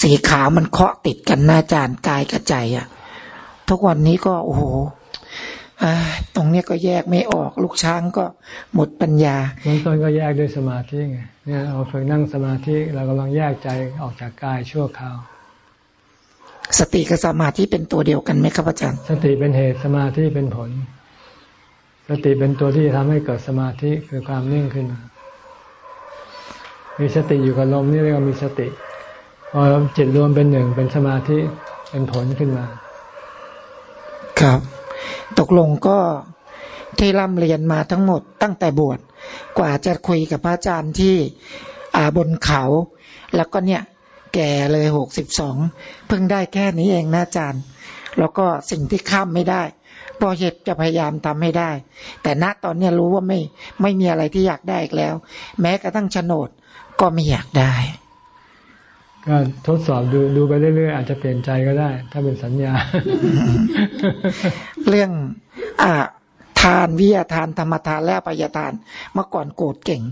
สีขาวมันเคาะติดกันหน้าจานกายกับใจอะ่ะ ทุกวันนี้ก็โอ้โห ตรงนี้ก็แยกไม่ออก ลูกช้างก็หมดปัญญาเบื้องต้นก็แยกด้วยสมาธิไงเนี่ยเราฝึกนั่งสมาธิเรากำลังแยกใจออกจากกายชั่วคราวสติกับสมาธิเป็นตัวเดียวกันไหมครับอาจารย์ สติเป็นเหตุสมาธิเป็นผล สติเป็นตัวที่ทำให้เกิดสมาธิคือความนิ่งขึ้น มีสติอยู่กับลมนี่เรียกว่ามีสติพอจิตรวมเป็นหนึ่งเป็นสมาธิเป็นผลขึ้นมา ครับ ตกลงก็ที่ร่ำเรียนมาทั้งหมดตั้งแต่บวชกว่าจะคุยกับพระอาจารย์ที่อาบนเขา แล้วก็เนี่ยแก่เลยหกสิบสองเพิ่งได้แค่นี้เองนะอาจารย์ แล้วก็สิ่งที่ข้ามไม่ได้พอเหตุจะพยายามทำให้ได้ แต่ณตอนนี้รู้ว่าไม่ไม่มีอะไรที่อยากได้อีกแล้ว แม้กระทั่งโฉนดก็ไม่อยากได้ ก็ทดสอบดูดูไปเรื่อยๆอาจจะเปลี่ยนใจก็ได้ ถ้าเป็นสัญญา เรื่อง อ่า ทานวิยาทานธรรมทานและปยทาน เมื่อก่อนโกรธเก่ง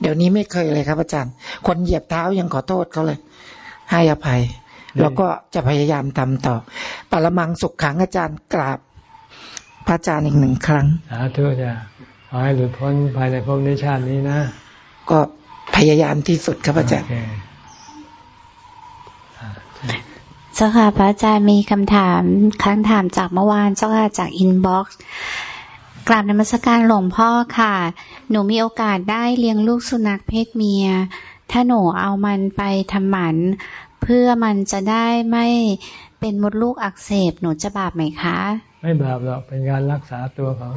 เดี๋ยวนี้ไม่เคยเลยครับอาจารย์ คนเหยียบเท้ายังขอโทษเขาเลย ให้อภัย แล้วก็จะพยายามทำต่อ ปรมังสุขขังอาจารย์กราบ พระอาจารย์อีกหนึ่งครั้งสาธุจ้ะขอให้หลุดพ้นภายในภพนี้ชาตินี้นะ ก็พยายามที่สุดครับอาจารย์ เจ้าค่ะพระอาจารย์มีคำถามคำถามจากเมื่อวานเจ้าค่ะจากอินบ็อกซ์กราบนมัสการหลวงพ่อค่ะ หนูมีโอกาสได้เลี้ยงลูกสุนัขเพศเมีย ถ้าหนูเอามันไปทำหมัน เพื่อมันจะได้ไม่เป็นมดลูกอักเสบหนูจะบาปไหมคะ ไม่บาปหรอกเป็นการรักษาตัวเขา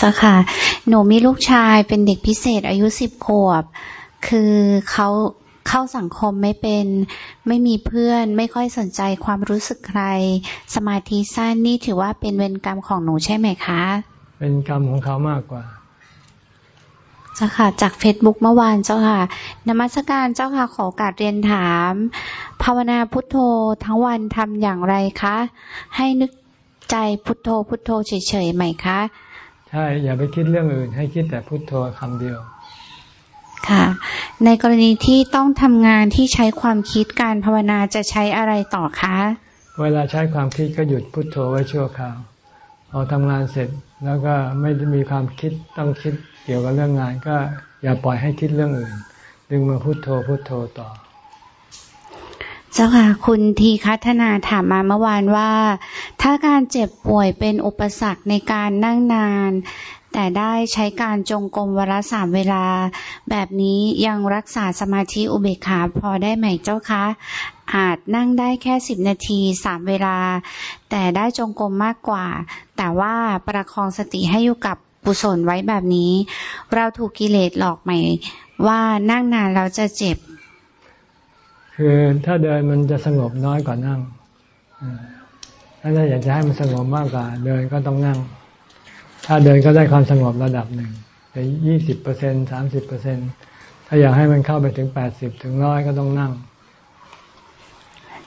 จ้าค่ะ หนูมีลูกชายเป็นเด็กพิเศษอายุสิบขวบ คือเขา เข้าสังคมไม่เป็น ไม่มีเพื่อน ไม่ค่อยสนใจความรู้สึกใคร สมาธิสั้นนี่ถือว่าเป็นเวรกรรมของหนูใช่ไหมคะ เป็นกรรมของเขามากกว่าเจ้าค่ะจากเฟซบุ๊กเมื่อวานเจ้าค่ะนมัสการเจ้าค่ะขอโอกาสเรียนถาม ภาวนาพุทโธทั้งวันทำอย่างไรคะ ให้นึกใจพุทโธพุทโธเฉยๆไหมคะ ใช่ อย่าไปคิดเรื่องอื่น ให้คิดแต่พุทโธคำเดียว ค่ะ ในกรณีที่ต้องทำงานที่ใช้ความคิดการภาวนาจะใช้อะไรต่อคะ เวลาใช้ความคิดก็หยุดพุทโธไว้ชั่วคราว พอทำงานเสร็จแล้วก็ไม่มีความคิดต้องคิดเกี่ยวกับเรื่องงาน ก็อย่าปล่อยให้คิดเรื่องอื่น ดึงมาพุโทโธพุโทโธต่อ เจ้าค่ะ คุณทีคัฒนาถามมาเมื่อวานว่า ถ้าการเจ็บป่วยเป็นอุปสรรคในการนั่งนาน แต่ได้ใช้การจงกรมวละสามเวลา แบบนี้ยังรักษาสมาธิอุเบกขาพอได้ไหมเจ้าคะ อาจนั่งได้แค่สิบนาทีสามเวลา แต่ได้จงกรมมากกว่า แต่ว่าประคองสติให้อยู่กับกุศลไว้แบบนี้ เราถูกกิเลสหลอกไหม ว่านั่งนานเราจะเจ็บ คือถ้าเดินมันจะสงบน้อยกว่านั่งถ้าอยากจะให้มันสงบมากกว่าเดินก็ต้องนั่ง ถ้าเดินก็ได้ความสงบระดับหนึ่งแต่ยี่สิบเปอร์เซ็นสามสิบเปอร์เซ็นถ้าอยากให้มันเข้าไปถึงแปดสิบถึงร้อยก็ต้องนั่ง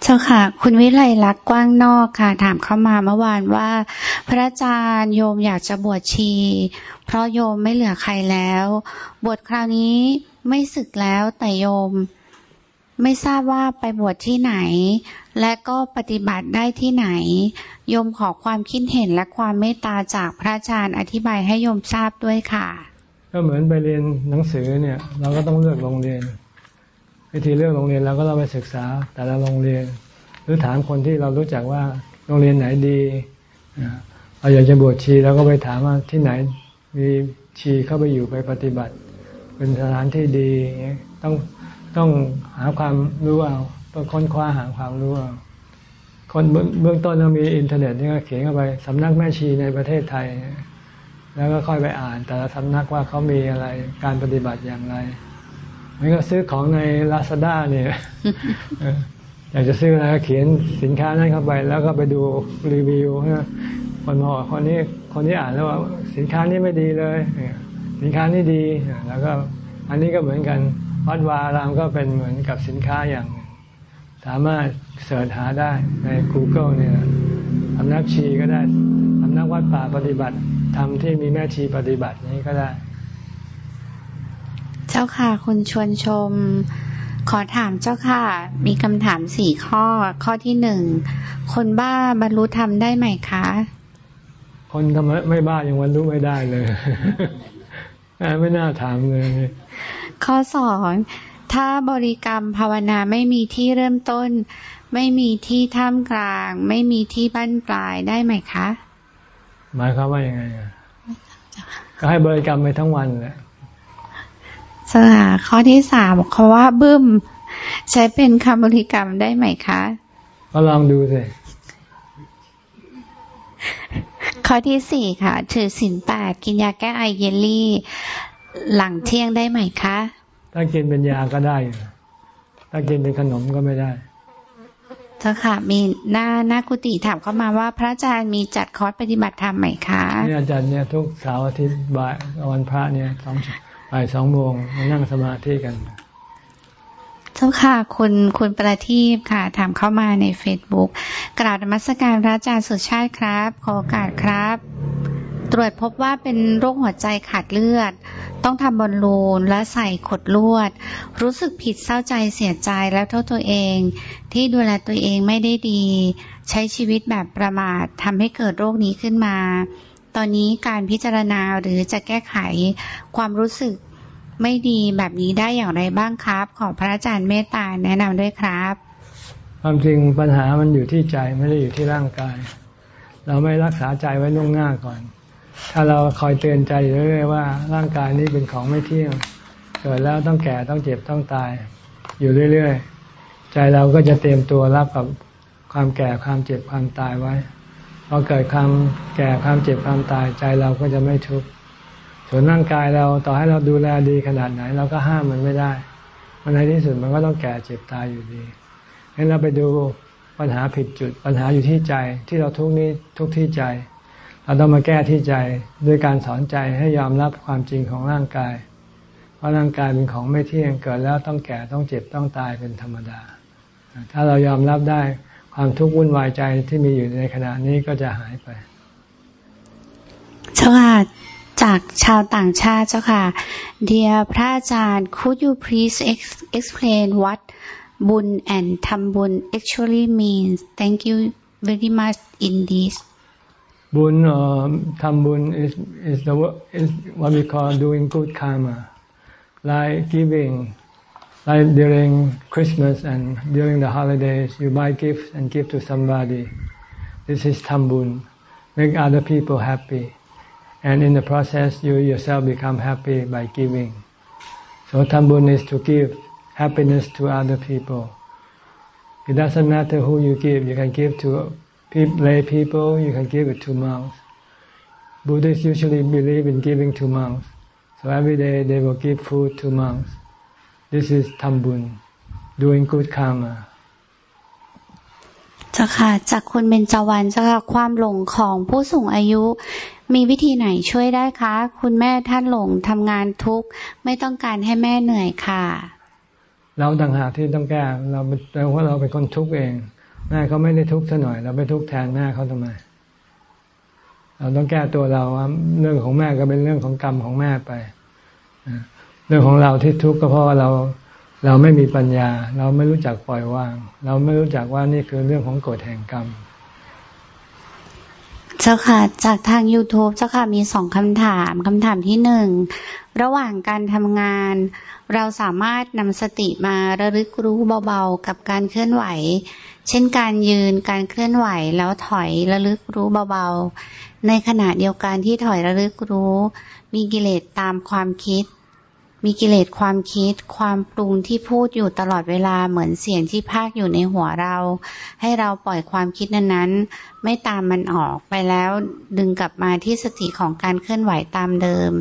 เจ้าค่ะ คุณวิไลลักษ์กว้างนอกค่ะ ถามเข้ามาเมื่อวานว่า พระอาจารย์โยมอยากจะบวชชี เพราะโยมไม่เหลือใครแล้ว บวชคราวนี้ไม่ศึกแล้วแต่โยม ไม่ทราบว่าไปบวชที่ไหน และก็ปฏิบัติได้ที่ไหน โยมขอความคิดเห็นและความเมตตาจากพระอาจารย์อธิบายให้โยมทราบด้วยค่ะ ก็เหมือนไปเรียนหนังสือเนี่ย เราก็ต้องเลือกโรงเรียน วิธีเลือกโรงเรียนเราก็ต้องไปศึกษาแต่ละโรงเรียน หรือถามคนที่เรารู้จักว่าโรงเรียนไหนดีเราอยากจะบวชชีเราก็ไปถามว่าที่ไหนมีชีเข้าไปอยู่ไปปฏิบัติ เป็นสถานที่ดีต้อง ต้องหาความรู้เอาต้องค้นคว้าหาความรู้เอาคนเบื้องต้นเรามีอินเทอร์เน็ตนี่ก็เขียนเข้าไปสำนักแม่ชีในประเทศไทย แล้วก็ค่อยไปอ่าน แต่ละสำนักว่าเขามีอะไรการปฏิบัติอย่างไรมันก็ซื้อของในลาซาด้าเนี่ยอยากจะซื้ออะไรก็เขียนสินค้านั้นเข้าไป แล้วก็ไปดูรีวิวคนบอกคนนี้คนที่อ่านแล้วว่าสินค้านี้ไม่ดีเลย สินค้านี้ดีแล้วก็อันนี้ก็เหมือนกัน วัดวารามก็เป็นเหมือนกับสินค้าอย่าง สามารถเสิร์ชหาได้ใน Google เนี่ยสำนักชีก็ได้สำนักวัดป่าปฏิบัติทำที่มีแม่ชีปฏิบัตินี้ก็ได้ เจ้าค่ะคุณชวนชม ขอถามเจ้าค่ะ มีคำถามสี่ข้อ ข้อที่หนึ่ง คนบ้าบรรลุธรรมได้ไหมคะ คนทำไม่บ้ายังบรรลุไม่ได้เลย ไม่น่าถามเลย ข้อสองถ้าบริกรรมภาวนาไม่มีที่เริ่มต้น ไม่มีที่ท่ามกลาง ไม่มีที่บั้นปลายได้ไหมคะ หมายความว่ายังไงก็ให้บริกรรมไปทั้งวันแหละสาข้อที่สามเขาว่าบึ้ม ใช้เป็นคำบริกรรมได้ไหมคะ ก็ลองดูสิข้อที่สี่ค่ะ ถือสินแปดกินยาแก้ไอเยลลี่ หลังเที่ยงได้ไหมคะ ถ้ากินเป็นยาก็ได้ ถ้ากินเป็นขนมก็ไม่ได้เจ้าค่ะ มีหน้าหน้ากุฏิถามเข้ามาว่า พระอาจารย์มีจัดคอร์สปฏิบัติธรรมไหมคะเนี่ยจัดเนี่ยทุกเสาร์อาทิตย์บ่ายวันพระเนี่ยสองบ่ายสองโมงมานั่งสมาธิกันเจ้าค่ะคุณคุณประทีปค่ะ ถามเข้ามาในเฟซบุ๊กกราบธรรมสการพระอาจารย์สุชาติครับ ขอโอกาสครับ ตรวจพบว่าเป็นโรคหัวใจขาดเลือด ต้องทำบอลลูนและใส่ขดลวด รู้สึกผิดเศร้าใจเสียใจแล้วโทษตัวเอง ที่ดูแลตัวเองไม่ได้ดี ใช้ชีวิตแบบประมาททำให้เกิดโรคนี้ขึ้นมา ตอนนี้การพิจารณาหรือจะแก้ไขความรู้สึกไม่ดีแบบนี้ได้อย่างไรบ้างครับ ขอพระอาจารย์เมตตาแนะนำด้วยครับ ความจริงปัญหามันอยู่ที่ใจไม่ได้อยู่ที่ร่างกาย เราไม่รักษาใจไว้ล่วงหน้าก่อน ถ้าเราคอยเตือนใจอยู่เรื่อยๆว่าร่างกายนี้เป็นของไม่เที่ยงเกิดแล้วต้องแก่ต้องเจ็บต้องตาย อยู่เรื่อยๆ ใจเราก็จะเตรียมตัวรับกับความแก่ความเจ็บความตายไว้พอเกิดความแก่ความเจ็บความตายใจเราก็จะไม่ทุกข์ส่วนร่างกายเราต่อให้เราดูแลดีขนาดไหน เราก็ห้ามมันไม่ได้มันในที่สุดมันก็ต้องแก่เจ็บตายอยู่ดีงั้นเราไปดูปัญหาผิดจุดปัญหาอยู่ที่ใจที่เราทุกนี้ทุกที่ใจ เราต้องมาแก้ที่ใจด้วยการสอนใจให้ยอมรับความจริงของร่างกาย เพราะร่างกายเป็นของไม่เที่ยงเกิดแล้วต้องแก่ต้องเจ็บต้องตายเป็นธรรมดา ถ้าเรายอมรับได้ความทุกข์วุ่นวายใจที่มีอยู่ในขณะนี้ก็จะหายไปชาติจากชาวต่างชาติเจ้าค่ะ Dear พระอาจารย์ could you please explain what บุญ and ทำบุญ actually means thank you very much in this Bun, um, tambun is is the is what we call doing good karma, like giving, like during Christmas and during the holidays, you buy gifts and give to somebody. This is tambun, make other people happy, and in the process, you yourself become happy by giving. So tambun is to give happiness to other people. It doesn't matter who you give; you can give to lay people. You can give it to monks. Buddhists usually believe in giving to monks. So every day they will give food to monks. This is tambun, doing good karma. เจ้าค่ะ จากคุณเบญจวรรณเจ้าค่ะ ความหลงของผู้สูงอายุ มีวิธีไหนช่วยได้คะ คุณแม่ท่านหลงทำงานทุกไม่ต้องการให้แม่เหนื่อยค่ะ เราต่างหากที่ต้องแก้เราแปลว่าเราเป็นคนทุกข์เอง แม่เขาไม่ได้ทุกข์ซะหน่อย เราไปทุกข์แทนแม่เขาทำไม เราต้องแก้ตัวเราเรื่องของแม่ก็เป็นเรื่องของกรรมของแม่ไปเรื่องของเราที่ทุกข์ก็เพราะว่าเราเราไม่มีปัญญา เราไม่รู้จักปล่อยวาง เราไม่รู้จักว่านี่คือเรื่องของกฎแห่งกรรมเจ้าค่ะ จากทาง YouTube เจ้าค่ะมีสองคำถามคำถามที่หนึ่ง ระหว่างการทำงาน เราสามารถนำสติมาระลึกรู้เบาๆ กับการเคลื่อนไหว เช่นการยืนการเคลื่อนไหวแล้วถอยระลึกรู้เบาๆ ในขณะเดียวกันที่ถอยระลึกรู้ มีกิเลสตามความคิด มีกิเลสความคิด ความปรุงที่พูดอยู่ตลอดเวลาเหมือนเสียงที่พากอยู่ในหัวเรา ให้เราปล่อยความคิดนั้นๆ ไม่ตามมันออกไปแล้วดึงกลับมาที่สติของการเคลื่อนไหวตามเดิม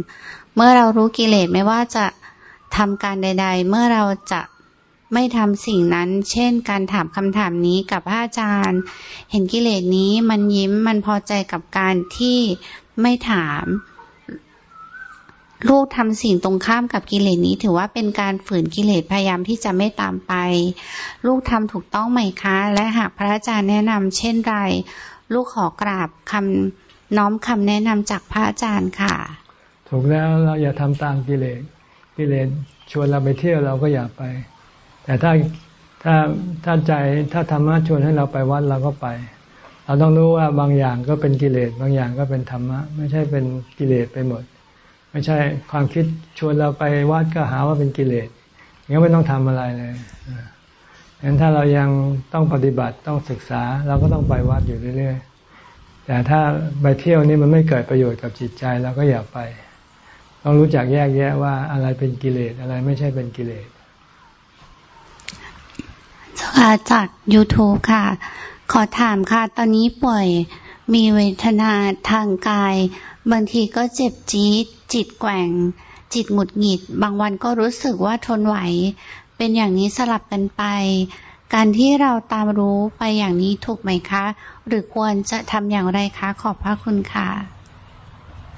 เมื่อเรารู้กิเลสไม่ว่าจะทำการใด ๆ เมื่อเราจะ ไม่ทำสิ่งนั้น เช่น การถามคำถามนี้กับพระอาจารย์ เห็นกิเลสนี้มันยิ้มมันพอใจกับการที่ไม่ถาม ลูกทำสิ่งตรงข้ามกับกิเลสนี้ ถือว่าเป็นการฝืนกิเลสพยายามที่จะไม่ตามไป ลูกทำถูกต้องไหมคะ และหากพระอาจารย์แนะนำเช่นไร ลูกขอกราบคำน้อมคำแนะนำจากพระอาจารย์ค่ะ ถูกแล้วเราอย่าทำตามกิเลสกิเลสชวนเราไปเที่ยวเราก็อย่าไป แต่ถ้าถ้าถ้าใจถ้าธรรมะชวนให้เราไปวัดเราก็ไป เราต้องรู้ว่าบางอย่างก็เป็นกิเลสบางอย่างก็เป็นธรรมะ ไม่ใช่เป็นกิเลสไปหมด ไม่ใช่ความคิดชวนเราไปวัดก็หาว่าเป็นกิเลสงั้นไม่ต้องทำอะไรเลยงั้นถ้าเรายังต้องปฏิบัติต้องศึกษาเราก็ต้องไปวัดอยู่เรื่อยๆ แต่ถ้าไปเที่ยวนี่มันไม่เกิดประโยชน์กับจิตใจเราก็อย่าไป ต้องรู้จักแยกแยะว่าอะไรเป็นกิเลสอะไรไม่ใช่เป็นกิเลส จาก YouTube ค่ะ ขอถามค่ะ ตอนนี้ป่วยมีเวทนาทางกาย บางทีก็เจ็บจี๊ดจิตแกว่ง จิตหงุดหงิด บางวันก็รู้สึกว่าทนไหว เป็นอย่างนี้สลับกันไป การที่เราตามรู้ไปอย่างนี้ถูกไหมคะ หรือควรจะทำอย่างไรคะ ขอบพระคุณค่ะ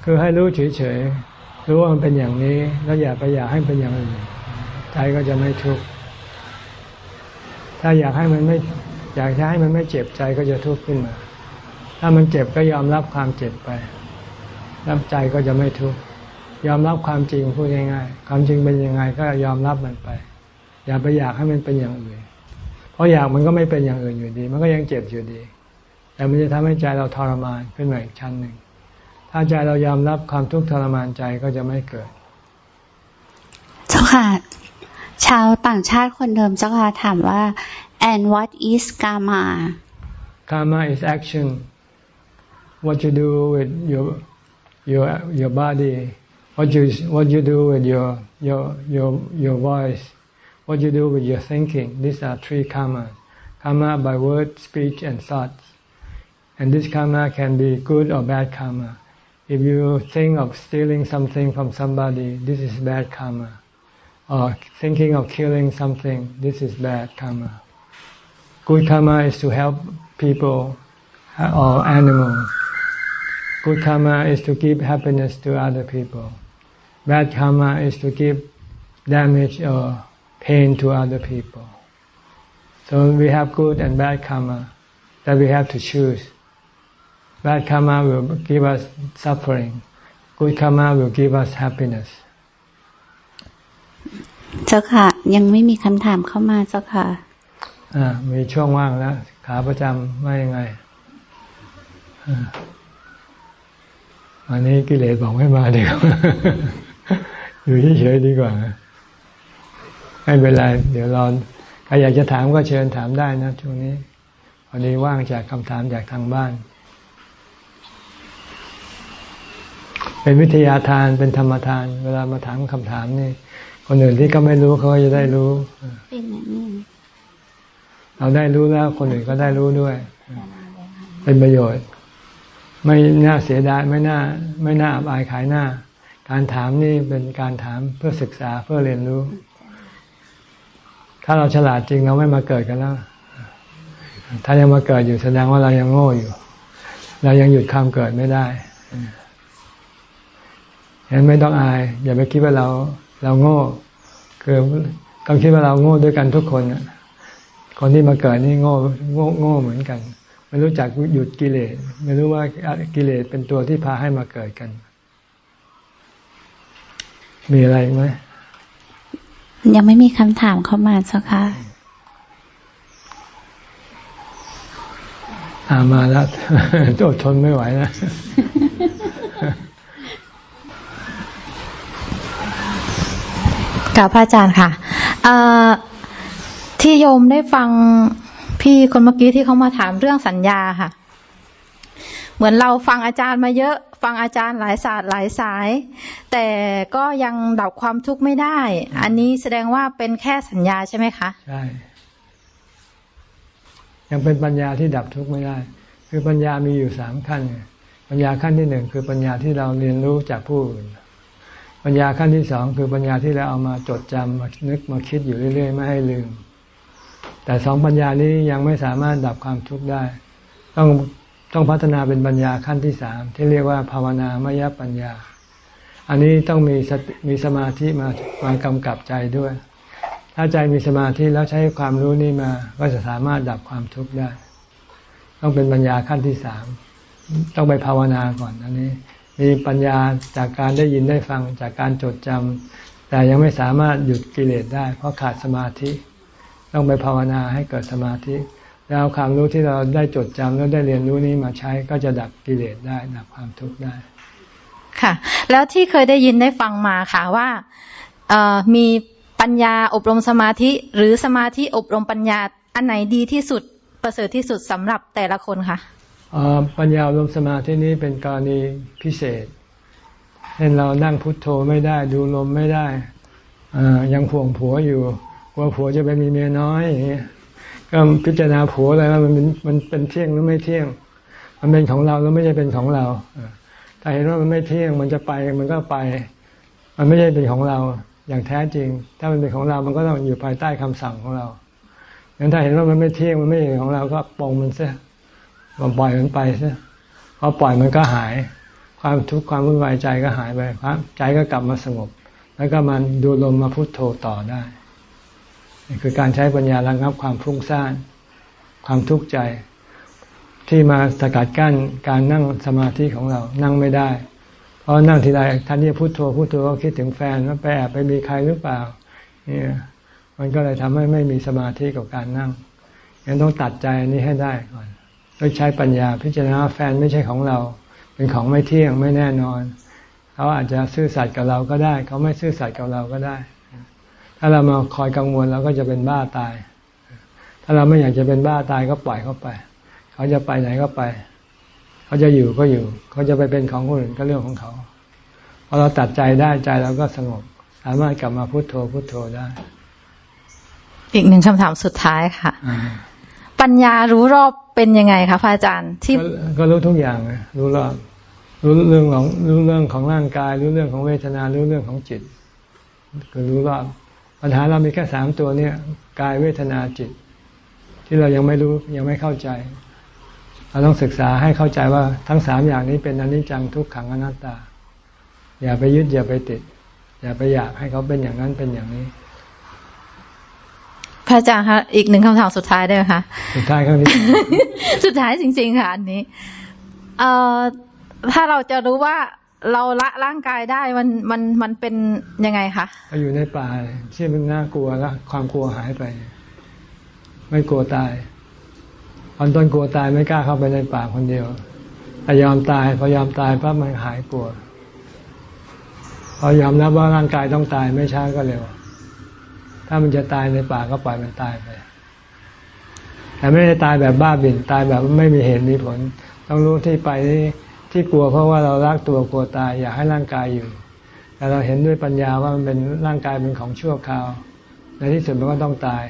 คือให้รู้เฉยๆรู้ว่ามันเป็นอย่างนี้ แล้วอย่าไปอยากให้เป็นอย่างอื่นใจก็จะไม่ทุกข์ ถ้าอยากให้มันไม่อยากให้มันไม่เจ็บใจก็จะทุกข์ขึ้นมา ถ้ามันเจ็บก็ยอมรับความเจ็บไป รับใจก็จะไม่ทุกข์ ยอมรับความจริงพูดง่ายๆ ความจริงเป็นยังไงก็ยอมรับมันไป อย่าไปอยากให้มันเป็นอย่างอื่น เพราะอยากมันก็ไม่เป็นอย่างอื่นอยู่ดี มันก็ยังเจ็บอยู่ดี แต่มันจะทำให้ใจเราทรมานขึ้นมาอีกชั้นหนึ่ง ถ้าใจเรายอมรับความทุกข์ทรมานใจก็จะไม่เกิด เจ้าค่ะ ชาวต่างชาติคนเดิมเจ้าค่ะถามว่า and what is karma karma is action what you do with your your your body, what you what you do with your your your your voice, what you do with your thinking. These are three karma. Karma by word, speech, and thoughts. And this karma can be good or bad karma. If you think of stealing something from somebody, this is bad karma. Or thinking of killing something, this is bad karma. Good karma is to help people uh, or animals Good karma is to give happiness to other people. Bad karma is to give damage or pain to other people. So we have good and bad karma that we have to choose. Bad karma will give us suffering. Good karma will give us happiness. เจ้าค่ะ ยังไม่มีคำถามเข้ามาเจ้าค่ะ อ่า มีช่วงว่างแล้ว ขาประจำไม่ยังไงอ่าอันนี้กิเลสบอกไม่มาเดีกว่าอยู่เฉยๆดีกว่าไม่เป็นไรเดี๋ยวรอใครอยากจะถามก็เชิญถามได้นะช่วงนี้วันนี้ว่างจากคำถามจากทางบ้าน เป็นวิทยาทานเป็นธรรมทาน เวลามาถามคำถามนี่ คนอื่นที่ก็ไม่รู้เขาก็จะได้รู้เป็นอย่างนี้เราได้รู้แล้ว คนอื่นก็ได้รู้ด้วย เป็นประโยชน์ ไม่น่าเสียดายไม่น่า ไม่น่าอับอายขายหน้า การถามนี่เป็นการถามเพื่อศึกษาเพื่อเรียนรู้ ถ้าเราฉลาดจริงเราไม่มาเกิดกันแล้ว ถ้ายังมาเกิดอยู่แสดงว่าเรายังโง่อยู่ เรายังหยุดความเกิดไม่ได้ฉะนั้นไม่ต้องอาย อย่าไปคิดว่าเรา เราโง่คือต้องคิดว่าเราโง่ด้วยกันทุกคนคนที่มาเกิดนี่โง่โง่โง่เหมือนกัน ไม่รู้จักหยุดกิเลสไม่รู้ว่ากิเลสเป็นตัวที่พาให้มาเกิดกัน มีอะไรไหมยังไม่มีคำถามเข้ามาสักค่ะอามาแล้วอดทนไม่ไหวนะ กับพระอาจารย์ค่ะที่โยมได้ฟังพี่คนเมื่อกี้ที่เขามาถามเรื่องสัญญาค่ะ เหมือนเราฟังอาจารย์มาเยอะฟฟังอาจารย์หลายศาสตร์หลายสาย แต่ก็ยังดับความทุกข์ไม่ได้ อันนี้แสดงว่าเป็นแค่สัญญาใช่ไหมคะใช่ยังเป็นปัญญาที่ดับทุกข์ไม่ได้ คือปัญญามีอยู่สามขั้น ปัญญาขั้นที่หนึ่งคือปัญญาที่เราเรียนรู้จากผู้อื่น ปัญญาขั้นที่สองคือปัญญาที่เราเอามาจดจำมานึกมาคิดอยู่เรื่อย ๆ ไม่ให้ลืม แต่สองปัญญานี้ยังไม่สามารถดับความทุกข์ได้ ต้องต้องพัฒนาเป็นปัญญาขั้นที่สามที่เรียกว่าภาวนามยปัญญา อันนี้ต้องมีสติมีสมาธิมามากำกับใจด้วย ถ้าใจมีสมาธิแล้วใช้ความรู้นี้มา ก็จะสามารถดับความทุกข์ได้ ต้องเป็นปัญญาขั้นที่สามต้องไปภาวนาก่อนอันนี้ มีปัญญาจากการได้ยินได้ฟังจากการจดจำแต่ยังไม่สามารถหยุดกิเลสได้ เพราะขาดสมาธิ ต้องไปภาวนาให้เกิดสมาธิแล้วความรู้ที่เราได้จดจำแล้วได้เรียนรู้นี้มาใช้ก็จะดับกิเลสได้ดับความทุกข์ได้ ค่ะ แล้วที่เคยได้ยินได้ฟังมาค่ะว่ามีปัญญาอบรมสมาธิ หรือสมาธิอบรมปัญญาอันไหนดีที่สุดประเสริฐที่สุดสำหรับแต่ละคนคะ ปัญญาอบรมสมาธินี้เป็นกรณีพิเศษเช่นเรานั่งพุทโธไม่ได้ดูลมไม่ได้ยังห่วงผัวอยู่กลัวผัวจะไปมีเมียน้อยอย่างนี้ก็พิจารณาผัวอะไรว่ามันมันเป็นเที่ยงหรือไม่เที่ยง มันเป็นของเราแล้วไม่ใช่เป็นของเราถ้าเห็นว่ามันไม่เที่ยงมันจะไปมันก็ไป มันไม่ใช่เป็นของเราอย่างแท้จริง ถ้ามันเป็นของเรา มันก็ต้องอยู่ภายใต้คำสั่งของเราอย่างถ้าเห็นว่ามันไม่เที่ยงมันไม่ใช่ของเราก็ปองมันเสี ยปล่อยมันไปเสียพอปล่อยมันก็หาย ความทุกข์ความวุ่นวายใจก็หายไปครับใจก็กลับมาสงบ แล้วก็มันดูลมมาพุโทโธต่อได้นี่คือการใช้ปัญญาระงับความฟุ้งซ่านความทุกข์ใจ ที่มาสกัดกั้นการนั่งสมาธิของเรานั่งไม่ได้ เพราะนั่งทีไรท่านนี้พุโทโธพุโทโธก็คิดถึงแฟนว่าไปแอบไปมีใครหรือเปล่าเนี่ยมันก็เลยทำให้ไม่มีสมาธิกับการนั่งยังต้องตัดใจอันนี้ให้ได้ก่อน โดยใช้ปัญญาพิจารณาแฟนไม่ใช่ของเรา เป็นของไม่เที่ยงไม่แน่นอน เขาอาจจะซื่อสัตย์กับเราก็ได้ เขาไม่ซื่อสัตย์กับเราก็ได้ ถ้าเรามาคอยกังวลเราก็จะเป็นบ้าตาย ถ้าเราไม่อยากจะเป็นบ้าตายก็ปล่อยเขาไป เขาจะไปไหนก็ไป เขาจะอยู่ก็อยู่ เขาจะไปเป็นของคนอื่นก็เรื่องของเขาพอเราตัดใจได้ใจเราก็สงบ สามารถกลับมาพุโทโธพุโทโธได้ อีกหนึ่งคำถามสุดท้ายค่ะ ปัญญารู้รอบเป็นยังไงคะพระอาจารย์ที่ก็รู้ทุกอย่างรู้รอบรู้เรื่องของรู้เรื่องของร่างกาย รู้เรื่องของเวทนา รู้เรื่องของจิต ก็รู้รอบปัญหาเรามีแค่สามตัวเนี่ยกายเวทนาจิต ที่เรายังไม่รู้ยังไม่เข้าใจ เราต้องศึกษาให้เข้าใจว่าทั้งสามอย่างนี้เป็นอนิจจังทุกขังอนัตตา อย่าไปยึดอย่าไปติด อย่าไปอยากให้เขาเป็นอย่างนั้นเป็นอย่างนี้ พระอาจารย์คะอีกหนึ่งคำถามสุดท้ายได้ไหมคะสุดท้ายครั้งนี้สุดท้ายจริง ๆ ค่ะอันนี้ เอ่อถ้าเราจะรู้ว่าเราละร่างกายได้มันมันมันเป็นยังไงคะอยู่ในป่าที่มันน่ากลัวแล้วความกลัวหายไป ไม่กลัวตายตอนต้นกลัวตายไม่กล้าเข้าไปในป่าคนเดียวแต่ยอมตายพอยอมตายปั๊บมันหายกลัวพอยอมรับว่าร่างกายต้องตายไม่ช้าก็เร็ว ถ้ามันจะตายในป่าก็ปล่อยมันตายไป แต่ไม่ได้ตายแบบบ้าบิ่นตายแบบไม่มีเหตุมีผล ต้องรู้ที่ไปนี่ที่กลัวเพราะว่าเรารักตัวกลัวตายอยากให้ร่างกายอยู่ แต่เราเห็นด้วยปัญญาว่ามันเป็นร่างกายเป็นของชั่วคราว ในที่สุดมันก็ต้องตาย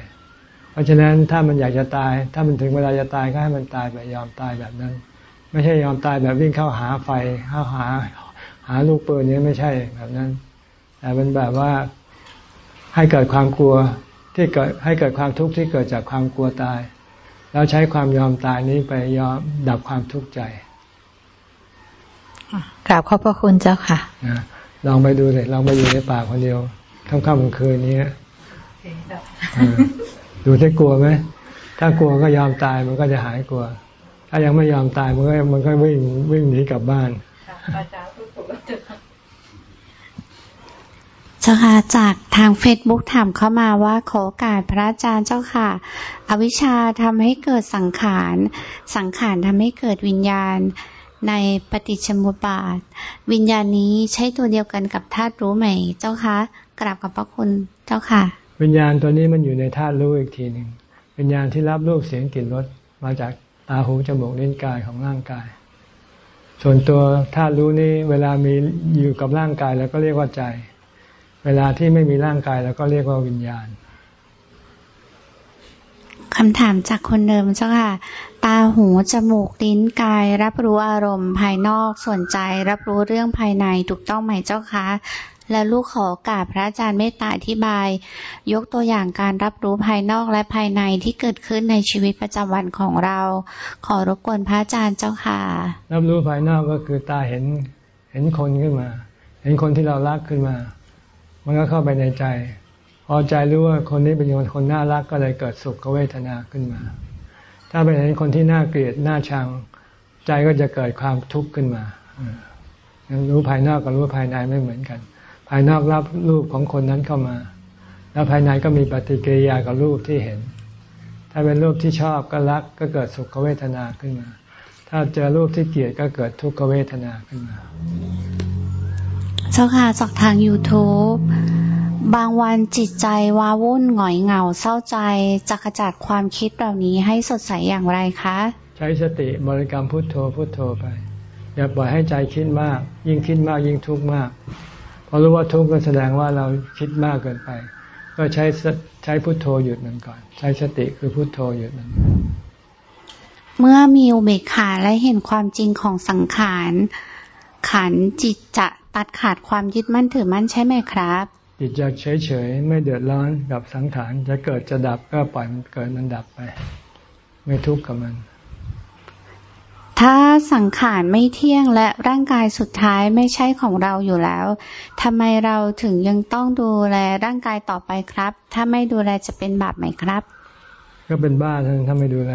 เพราะฉะนั้นถ้ามันอยากจะตาย ถ้ามันถึงเวลาจะตายก็ให้มันตายแบบยอมตายแบบนั้น ไม่ใช่ยอมตายแบบวิ่งเข้าหาไฟเข้าหาหาลูกปืนนี้ไม่ใช่แบบนั้น แต่เป็นแบบว่า ให้เกิดความกลัวที่เกิดให้เกิดความทุกข์ที่เกิดจากความกลัวตาย แล้วใช้ความยอมตายนี้ไปยอมดับความทุกข์ใจกราบขอบพระคุณเจ้าค่ะลองไปดูเลยลองไปอยู่ในป่าคนเดียวค่ำค่ำคืนนี้ดูที่กลัวไหมถ้ากลัวก็ยอมตายมันก็จะหายกลัว ถ้ายังไม่ยอมตายมันก็มันก็วิ่งวิ่งหนีกลับบ้านเจ้า จ้าค่ะจากทางเฟซบุ๊กถามเข้ามาว่าขอการพระอาจารย์เจ้าค่ะ อวิชชาทำให้เกิดสังขาร สังขารทำให้เกิดวิญญาณในปฏิชมุบาท วิญญาณนี้ใช่ตัวเดียวกันกับธาตุรู้ไหม เจ้าคะกราบกับพระคุณเจ้าค่ะ วิญญาณตัวนี้มันอยู่ในธาตุรู้อีกทีหนึ่งวิญญาณที่รับรูปเสียงกลิ่นรสมาจากตาหูจมูกลิ้นกายของร่างกาย ส่วนตัวธาตุรู้นี้เวลามีอยู่กับร่างกายแล้วก็เรียกว่าใจ เวลาที่ไม่มีร่างกายแล้วก็เรียกว่าวิญญาณคำถามจากคนเดิมเจ้าค่ะ ตาหู จมูก ลิ้นกาย รับรู้อารมณ์ภายนอกส่วนใจ รับรู้เรื่องภายในถูกต้องไหมเจ้าคะ และลูกขอกราบพระอาจารย์เมตตาอธิบาย ยกตัวอย่างการรับรู้ภายนอกและภายในที่เกิดขึ้นในชีวิตประจำวันของเรา ขอรบกวนพระอาจารย์เจ้าค่ะ รับรู้ภายนอกก็คือตาเห็นเห็นคนขึ้นมา เห็นคนที่เรารักขึ้นมา มันก็เข้าไปในใจ พอใจรู้ว่าคนนี้เป็นคนคนน่ารักก็เลยเกิดสุขเวทนาขึ้นมา ถ้าไปเห็นคนที่น่าเกลียดน่าชัง ใจก็จะเกิดความทุกข์ขึ้นมารู้ภายนอกกับรู้ภายในไม่เหมือนกัน ภายนอกรับรูปของคนนั้นเข้ามา แล้วภายในก็มีปฏิกิริยากับรูปที่เห็น ถ้าเป็นรูปที่ชอบก็รักก็เกิดสุขเวทนาขึ้นมา ถ้าเจอรูปที่เกลียดก็เกิดทุกขเวทนาขึ้นมา เจ้าค่ะจากทาง YouTube บางวันจิตใจว้าวุ่นหงอยเหงาเศร้าใจจะขจัดความคิดเหล่านี้ให้สดใสอย่างไรคะ ใช้สติบริกรรมพุทโธพุทโธไป อย่าปล่อยให้ใจคิดมาก ยิ่งคิดมากยิ่งทุกข์มากพอรู้ว่าทุกข์ก็แสดงว่าเราคิดมากเกินไป ก็ใช้ใช้พุทโธหยุดมันก่อน ใช้สติคือพุทโธหยุดมันเมื่อมีอุเบกขาและเห็นความจริงของสังขารขันจิตจะ ตัดขาดความยึดมั่นถือมั่นใช่ไหมครับ จิตจะเฉยเฉยไม่เดือดร้อนกับสังขารจะเกิดจะดับก็ปล่อยมันเกิดมันดับไป ไม่ทุกข์กับมัน ถ้าสังขารไม่เที่ยงและร่างกายสุดท้ายไม่ใช่ของเราอยู่แล้วทำไมเราถึงยังต้องดูแลร่างกายต่อไปครับ ถ้าไม่ดูแลจะเป็นบาปไหมครับ ก็เป็นบ้าทั้งถ้าไม่ดูแล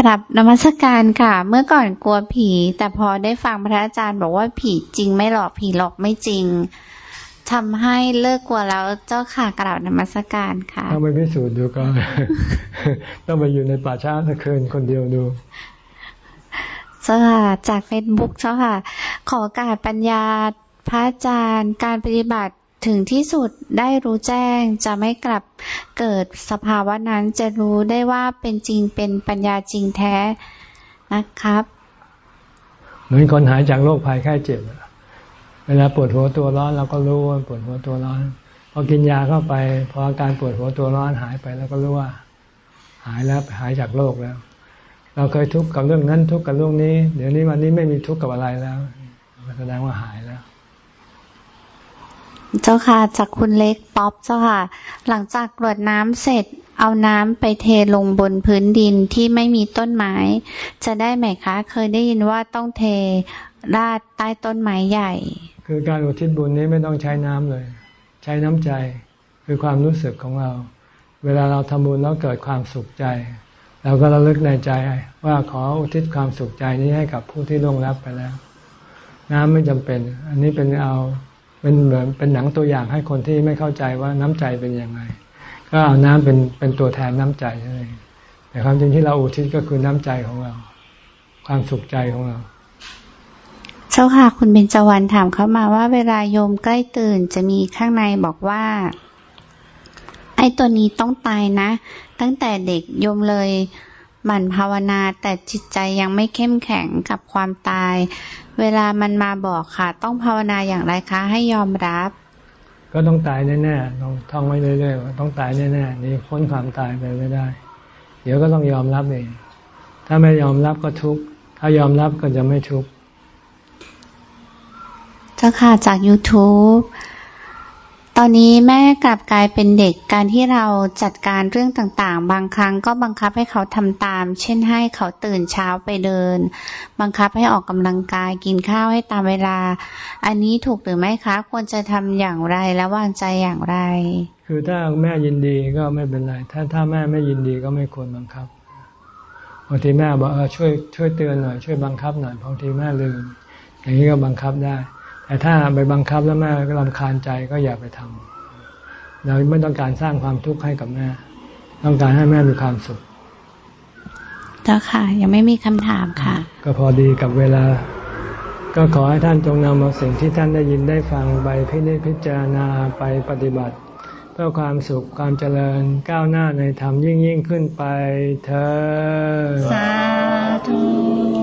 กลับนมัสการค่ะ เมื่อก่อนกลัวผี แต่พอได้ฟังพระอาจารย์บอกว่าผีจริงไม่หลอกผีหลอกไม่จริงทำให้เลิกกลัวแล้วเจ้าค่ะกราบนมัสการค่ะต้องไปพิสูจน์ดูก่อนต้องไปอยู่ในป่าช้าตะคืนคนเดียวดูเจ้าค่ะจากเฟซบุ๊กเจ้าค่ะ ขอการปัญญาพระอาจารย์การปฏิบัติ ถึงที่สุดได้รู้แจ้งจะไม่กลับเกิดสภาวะนั้นจะรู้ได้ว่าเป็นจริงเป็นปัญญาจริงแท้นะครับ เหมือนคนหายจากโรคภัยไข้เจ็บเวลาปวดหัวตัวร้อนเราก็รู้ว่าปวดหัวตัวร้อนพอกินยาเข้าไป พออาการปวดหัวตัวร้อนหายไปแล้วก็รู้ว่า หายแล้วหายจากโรคแล้ว เราเคยทุกข์กับเรื่องนั้นทุกข์กับเรื่องนี้ เดี๋ยวนี้วันนี้ไม่มีทุกข์กับอะไรแล้วแสดงว่าหายแล้ว เจ้าค่ะ จากคุณเล็กป๊อปเจ้าค่ะ หลังจากกรวดน้ำเสร็จเอาน้ำไปเทลงบนพื้นดินที่ไม่มีต้นไม้ จะได้ไหมคะ เคยได้ยินว่าต้องเทราดใต้ต้นไม้ใหญ่ คือการอุทิศบุญนี้ไม่ต้องใช้น้ำเลย ใช้น้ำใจคือความรู้สึกของเรา เวลาเราทำบุญแล้วเกิดความสุขใจเราก็ระลึกในใจว่าขออุทิศความสุขใจนี้ให้กับผู้ที่ล่วงลับไปแล้ว น้ำไม่จำเป็น อันนี้เป็นเอา เป็นเหมือนเป็นหนังตัวอย่างให้คนที่ไม่เข้าใจว่าน้ำใจเป็นยังไง ก็เอาน้ำเป็นเป็นตัวแทนน้ำใจเลยแต่ความจริงที่เราอุทิศก็คือน้ำใจของเรา ความสุขใจของเรา เจ้าค่ะคุณเบญจวรรณถามเข้ามาว่า เวลาโยมใกล้ตื่นจะมีข้างในบอกว่า ไอ้ตัวนี้ต้องตายนะ ตั้งแต่เด็กโยมเลยหมั่นภาวนาแต่จิตใจยังไม่เข้มแข็งกับความตาย เวลามันมาบอกค่ะ ต้องภาวนาอย่างไรคะ ให้ยอมรับ ก็ต้องตายแน่ๆต้องท่องไว้เรื่อยๆว่าต้องตายแน่ๆนี่พ้นความตายไปไม่ได้ เดี๋ยวก็ต้องยอมรับเองถ้าไม่ยอมรับก็ทุกข์ถ้ายอมรับก็จะไม่ทุกข์เจ้าค่ะจาก YouTube ตอนนี้แม่กลับกลายเป็นเด็กการที่เราจัดการเรื่องต่างๆ บางครั้งก็บังคับให้เขาทำตาม เช่นให้เขาตื่นเช้าไปเดิน บังคับให้ออกกำลังกายกินข้าวให้ตามเวลา อันนี้ถูกหรือไม่คะ ควรจะทำอย่างไรและวางใจอย่างไร คือถ้าแม่ยินดีก็ไม่เป็นไร ถ้าถ้าแม่ไม่ยินดีก็ไม่ควรบังคับบางทีแม่บอกเออช่วยช่วยเตือนหน่อยช่วยบังคับหน่อยบางทีแม่ลืมอย่างนี้ก็บังคับได้ แต่ถ้าไปบังคับแล้วแม่ก็รำคาญใจก็อย่าไปทำเราไม่ต้องการสร้างความทุกข์ให้กับแม่ ต้องการให้แม่มีความสุขเจ้าค่ะ ยังไม่มีคำถามค่ะ ก็พอดีกับเวลา ก็ขอให้ท่านจงนำเอาสิ่งที่ท่านได้ยินได้ฟังไปพิจิพิจารณาไปปฏิบัติ เพื่อความสุขความเจริญก้าวหน้าในธรรมยิ่งยิ่งขึ้นไปเธอธุ